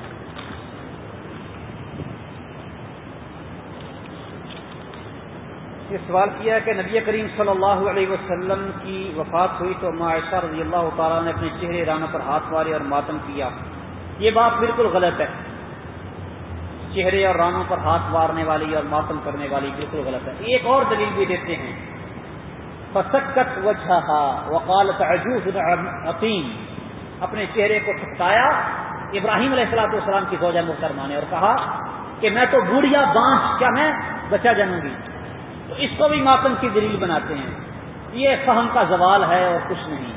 یہ سوال کیا ہے کہ نبی کریم صلی اللہ علیہ وسلم کی وفات ہوئی تو عائشہ رضی اللہ تعالیٰ نے اپنے چہرے رانوں پر ہاتھ مارے اور ماتم کیا۔ یہ بات بالکل غلط ہے۔ چہرے اور رانوں پر ہاتھ مارنے والی اور ماتم کرنے والی بالکل غلط ہے۔ ایک اور دلیل بھی دیتے ہیں۔ فسکت وجہ وقال تعجوز عقیم اپنے چہرے کو چھپکایا ابراہیم علیہ السلاۃ والسلام کی فوجہ محترمہ نے اور کہا کہ میں تو بوڑھیا بانس، کیا میں بچا جانوں گی؟ تو اس کو بھی ماتم کی دلیل بناتے ہیں۔ یہ فہم کا زوال ہے اور کچھ نہیں۔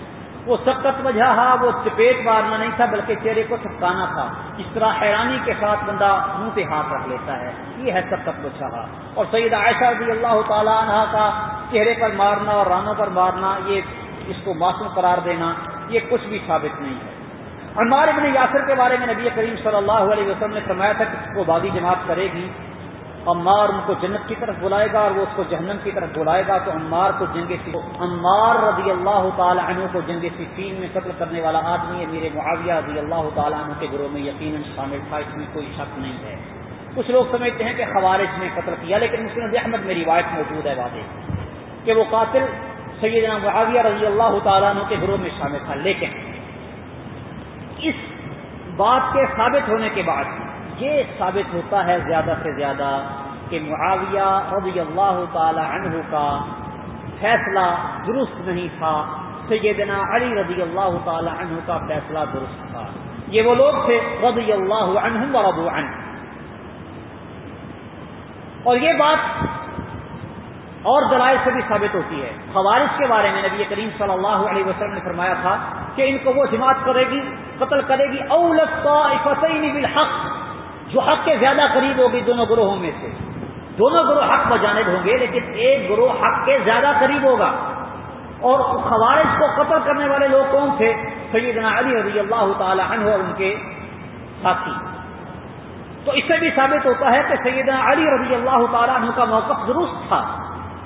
وہ سکت وجہ وہ چپیٹ مارنا نہیں تھا، بلکہ چہرے کو چھپکانا تھا۔ اس طرح حیرانی کے ساتھ بندہ منہ پہ ہاتھ رکھ لیتا ہے۔ یہ ہے سکت وجہ۔ اور سید عائشہ رضی اللہ تعالیٰ عنہ کا چہرے پر مارنا اور رانوں پر مارنا، یہ اس کو معصوم قرار دینا، یہ کچھ بھی ثابت نہیں ہے۔ ہمارے ابن یاسر کے بارے میں نبی کریم صلی اللہ علیہ وسلم نے فرمایا تھا کہ اس کو بادی جماعت کرے گی۔ عمار ان کو جنت کی طرف بلائے گا اور وہ اس کو جہنم کی طرف بلائے گا، تو عمار کو جنگ عمار رضی اللہ تعالی عنہ کو جنگ سفین میں قتل کرنے والا آدمی ہے، میرے معاویہ رضی اللہ تعالیٰ عنہ کے گروہ میں یقیناً شامل تھا، اس میں کوئی شک نہیں ہے۔ کچھ لوگ سمجھتے ہیں کہ خوارج نے قتل کیا، لیکن مسلم احمد میں روایت موجود ہے واضح کہ وہ قاتل سیدنا معاویہ رضی اللہ تعالیٰ عنہ کے گروہ میں شامل تھا، لیکن اس بات کے ثابت ہونے کے بعد یہ ثابت ہوتا ہے زیادہ سے زیادہ کہ معاویہ رضی اللہ تعالی عنہ کا فیصلہ درست نہیں تھا، سیدنا علی رضی اللہ تعالی عنہ کا فیصلہ درست تھا۔ یہ وہ لوگ تھے رضی اللہ عنہ و رضو عنہ۔ اور یہ بات اور دلائل سے بھی ثابت ہوتی ہے۔ خوارش کے بارے میں نبی کریم صلی اللہ علیہ وسلم نے فرمایا تھا کہ ان کو وہ جماعت کرے گی، قتل کرے گی اولت بالحق۔ جو حق کے زیادہ قریب ہوگی دونوں گروہوں میں سے۔ دونوں گروہ حق بجانب ہوں گے، لیکن ایک گروہ حق کے زیادہ قریب ہوگا۔ اور خوارج کو قتل کرنے والے لوگ کون تھے؟ سیدنا علی رضی اللہ تعالی عنہ اور ان کے ساتھی۔ تو اس سے بھی ثابت ہوتا ہے کہ سیدنا علی رضی اللہ تعالیٰ عنہ کا موقف درست تھا۔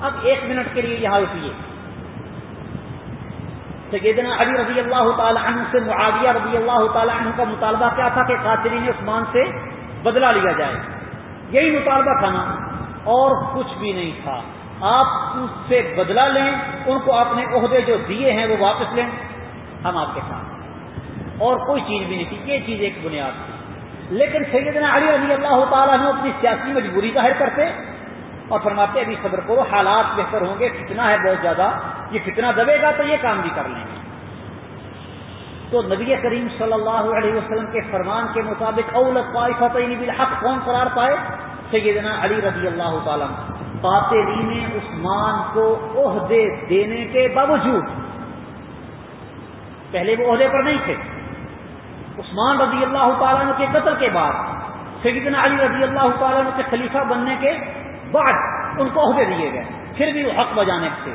اب ایک منٹ کے لیے یہاں رکیے سیدنا علی رضی اللہ تعالی عنہ سے معاویہ رضی اللہ تعالی عنہ کا مطالبہ کیا تھا کہ قاتلین عثمان سے بدلہ لیا جائے۔ یہی مطالبہ تھا نا۔ اور کچھ بھی نہیں تھا۔ آپ اس سے بدلہ لیں، ان کو اپنے عہدے جو دیے ہیں وہ واپس لیں۔ ہم آپ کے ساتھ۔ اور کوئی چیز بھی نہیں تھی۔ یہ چیز ایک بنیاد تھی۔ لیکن سیدنا علی رضی اللہ تعالیٰ نے اپنی سیاسی مجبوری ظاہر کرتے اور فرماتے، ابھی صبر کرو، حالات بہتر ہوں گے فتنا ہے بہت زیادہ، یہ فتنا دبے گا تو یہ کام بھی کر لیں گے۔ تو نبی کریم صلی اللہ علیہ وسلم کے فرمان کے مطابق اول فتح بالحق کون قرار پائے؟ سیدنا علی رضی اللہ تعالیٰ قاتلین عثمان کو عہدے دینے کے باوجود، پہلے وہ عہدے پر نہیں تھے۔ عثمان رضی اللہ تعالیٰ کے قتل کے بعد، سیدنا علی رضی اللہ تعالیٰ کے خلیفہ بننے کے بعد ان کو عہدے دیے گئے۔ پھر بھی وہ حق بجانے تھے۔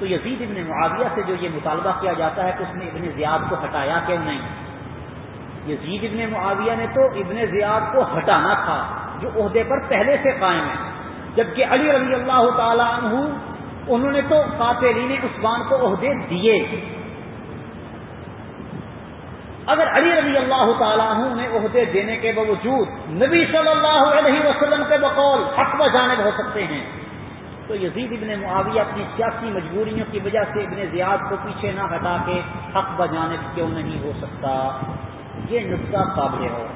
تو یزید ابن معاویہ سے جو یہ مطالبہ کیا جاتا ہے کہ اس نے ابن زیاد کو ہٹایا کیوں نہیں؟ یزید ابن معاویہ نے تو ابن زیاد کو ہٹانا تھا، جو عہدے پر پہلے سے قائم ہے۔ جبکہ علی رضی اللہ تعالی عنہ، انہوں نے تو قاتلین عثمان کو عہدے دیے۔ اگر علی رضی اللہ تعالیٰ عنہ نے عہدے دینے کے باوجود نبی صلی اللہ علیہ وسلم کے بقول حق و جانب ہو سکتے ہیں تو یزید ابن معاویہ اپنی سیاسی مجبوریوں کی وجہ سے ابن زیاد کو پیچھے نہ ہٹا کے حق و جانب کیوں نہیں ہو سکتا؟ یہ نقطہ قابل ہو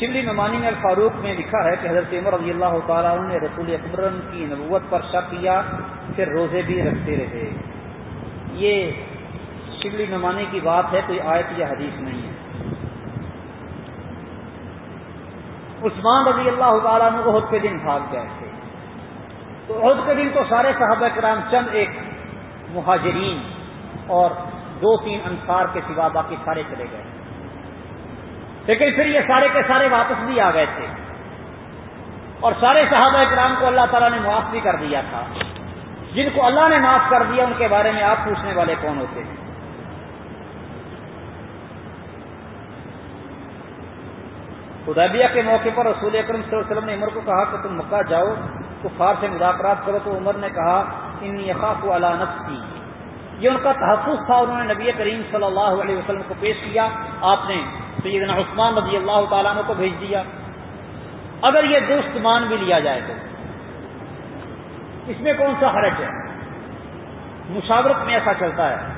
شبلی نمانی میں الفاروق میں لکھا ہے کہ حضرت عمر رضی اللہ تعالیٰ نے رسول اکبرم کی نبوت پر شک کیا، پھر روزے بھی رکھتے رہے۔ یہ شبلی نمانی کی بات ہے، کوئی آیت یا حدیث نہیں ہے۔ عثمان رضی اللہ تعالیٰ عنہ عہد کے دن بھاگ گئے تھے۔ تو عہد کے دن تو سارے صحابہ کرام چند ایک مہاجرین اور دو تین انصار کے سوا باقی سارے چلے گئے۔ لیکن پھر یہ سارے کے سارے واپس بھی آ گئے تھے۔ اور سارے صحابہ کرام کو اللہ تعالیٰ نے معاف بھی کر دیا تھا۔ جن کو اللہ نے معاف کر دیا، ان کے بارے میں آپ پوچھنے والے کون ہوتے ہیں؟ خدیبیہ کے موقع پر رسول اکرم صلی اللہ علیہ وسلم نے عمر کو کہا کہ تم مکہ جاؤ تو فار سے مذاکرات کرو۔ تو عمر نے کہا ان یقاف والا نفسی. یہ ان کا تحفظ تھا، انہوں نے نبی کریم صلی اللہ علیہ وسلم کو پیش کیا۔ آپ نے سیدنا عثمان رضی اللہ تعالیٰ عنہ کو بھیج دیا۔ اگر یہ دوست مان بھی لیا جائے تو۔ اس میں کون سا حرج ہے؟ مشاورت میں ایسا چلتا ہے۔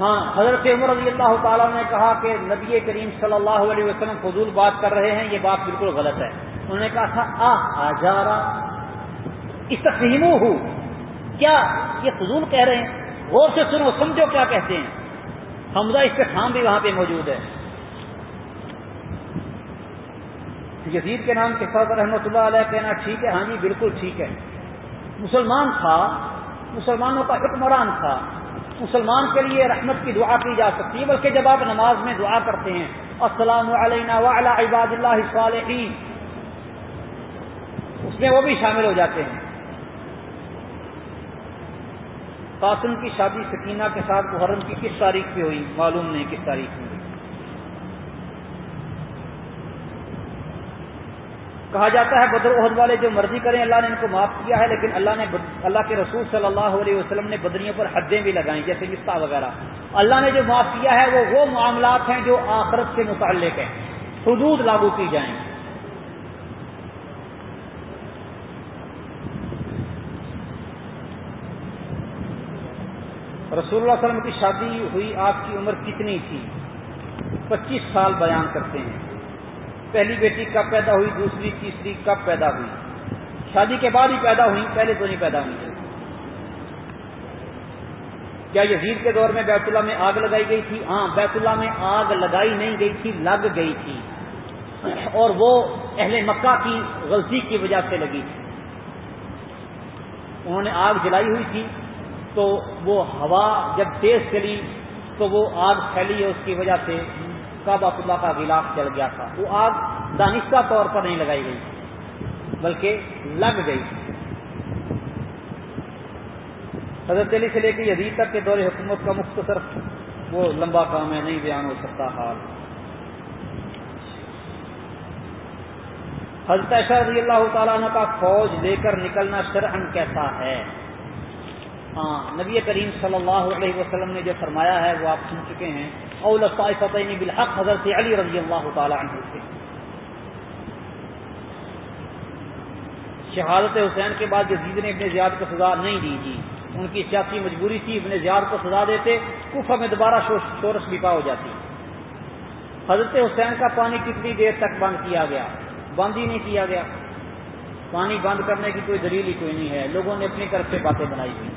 ہاں حضرت عمر رضی اللہ تعالیٰ نے کہا کہ نبی کریم صلی اللہ علیہ وسلم فضول بات کر رہے ہیں، یہ بات بالکل غلط ہے۔ انہوں نے کہا تھا، آ جا رہا۔ استفیم ہوں کیا یہ فضول کہہ رہے ہیں؟ غور سے سنو، سمجھو کیا کہتے ہیں۔ حمزہ استفام بھی وہاں پہ موجود ہے۔ یزید کے نام کے ساتھ رحمۃ اللہ علیہ کہنا ٹھیک ہے ہاں جی بالکل ٹھیک ہے۔ مسلمان تھا، مسلمانوں کا حکمران تھا۔ مسلمان کے لیے رحمت کی دعا کی جا سکتی ہے، بلکہ جب آپ نماز میں دعا کرتے ہیں، السلام علینا وعلا عباد اللہ صالحین، اس میں وہ بھی شامل ہو جاتے ہیں۔ قاسم کی شادی سکینہ کے ساتھ محرم کی کس تاریخ پہ ہوئی؟ معلوم نہیں کس تاریخ میں ہوئی۔ کہا جاتا ہے، بدر عہد والے جو مرضی کریں، اللہ نے ان کو معاف کیا ہے، لیکن اللہ نے اللہ کے رسول صلی اللہ علیہ وسلم نے بدریوں پر حدیں بھی لگائیں، جیسے رشتہ وغیرہ۔ اللہ نے جو معاف کیا ہے، وہ وہ معاملات ہیں جو آخرت سے متعلق ہیں۔ حدود لاگو کی جائیں۔ رسول اللہ علیہ وسلم کی شادی ہوئی، آپ کی عمر کتنی تھی؟ پچیس سال بیان کرتے ہیں۔ پہلی بیٹی کب پیدا ہوئی، دوسری، تیسری کب پیدا ہوئی؟ شادی کے بعد ہی پیدا ہوئی پہلے تو نہیں پیدا ہوئی کیا یزید کے دور میں بیت اللہ میں آگ لگائی گئی تھی؟ ہاں بیت اللہ میں آگ لگائی نہیں گئی تھی، لگ گئی تھی۔ اور وہ اہل مکہ کی غلطی کی وجہ سے لگی۔ تھی انہوں نے آگ جلائی ہوئی تھی، تو وہ ہوا جب تیز چلی، تو وہ آگ پھیلی ہے اس کی وجہ سے کعبہ اللہ کا گلاف جل گیا تھا۔ وہ آگ دانشہ طور پر نہیں لگائی گئی، بلکہ لگ گئی۔ حضرت علی سے لے کے یزید تک کے دور حکومت کا مختصر وہ لمبا کام ہے، نہیں بیان ہو سکتا حال۔ حضرت رضی اللہ تعالیٰ عنہ کا فوج لے کر نکلنا شرحن کیسا ہے؟ ہاں نبی کریم صلی اللہ علیہ وسلم نے جو فرمایا ہے، وہ آپ سن چکے ہیں۔ اول فتح بالحق، حضرت علی رضی اللہ تعالی عنہ سے شہادت حسین کے بعد جزید نے ابن زیاد کو سزا نہیں دی تھی۔ ان کی سیاسی مجبوری تھی، ابن زیاد کو سزا دیتے کفا میں دوبارہ شورش بیپا ہو جاتی۔ حضرت حسین کا پانی کتنی دیر تک بند کیا گیا؟ بند ہی نہیں کیا گیا۔ پانی بند کرنے کی کوئی دلیل ہی کوئی نہیں ہے۔ لوگوں نے اپنی طرف سے باتیں بنائی ہوئی۔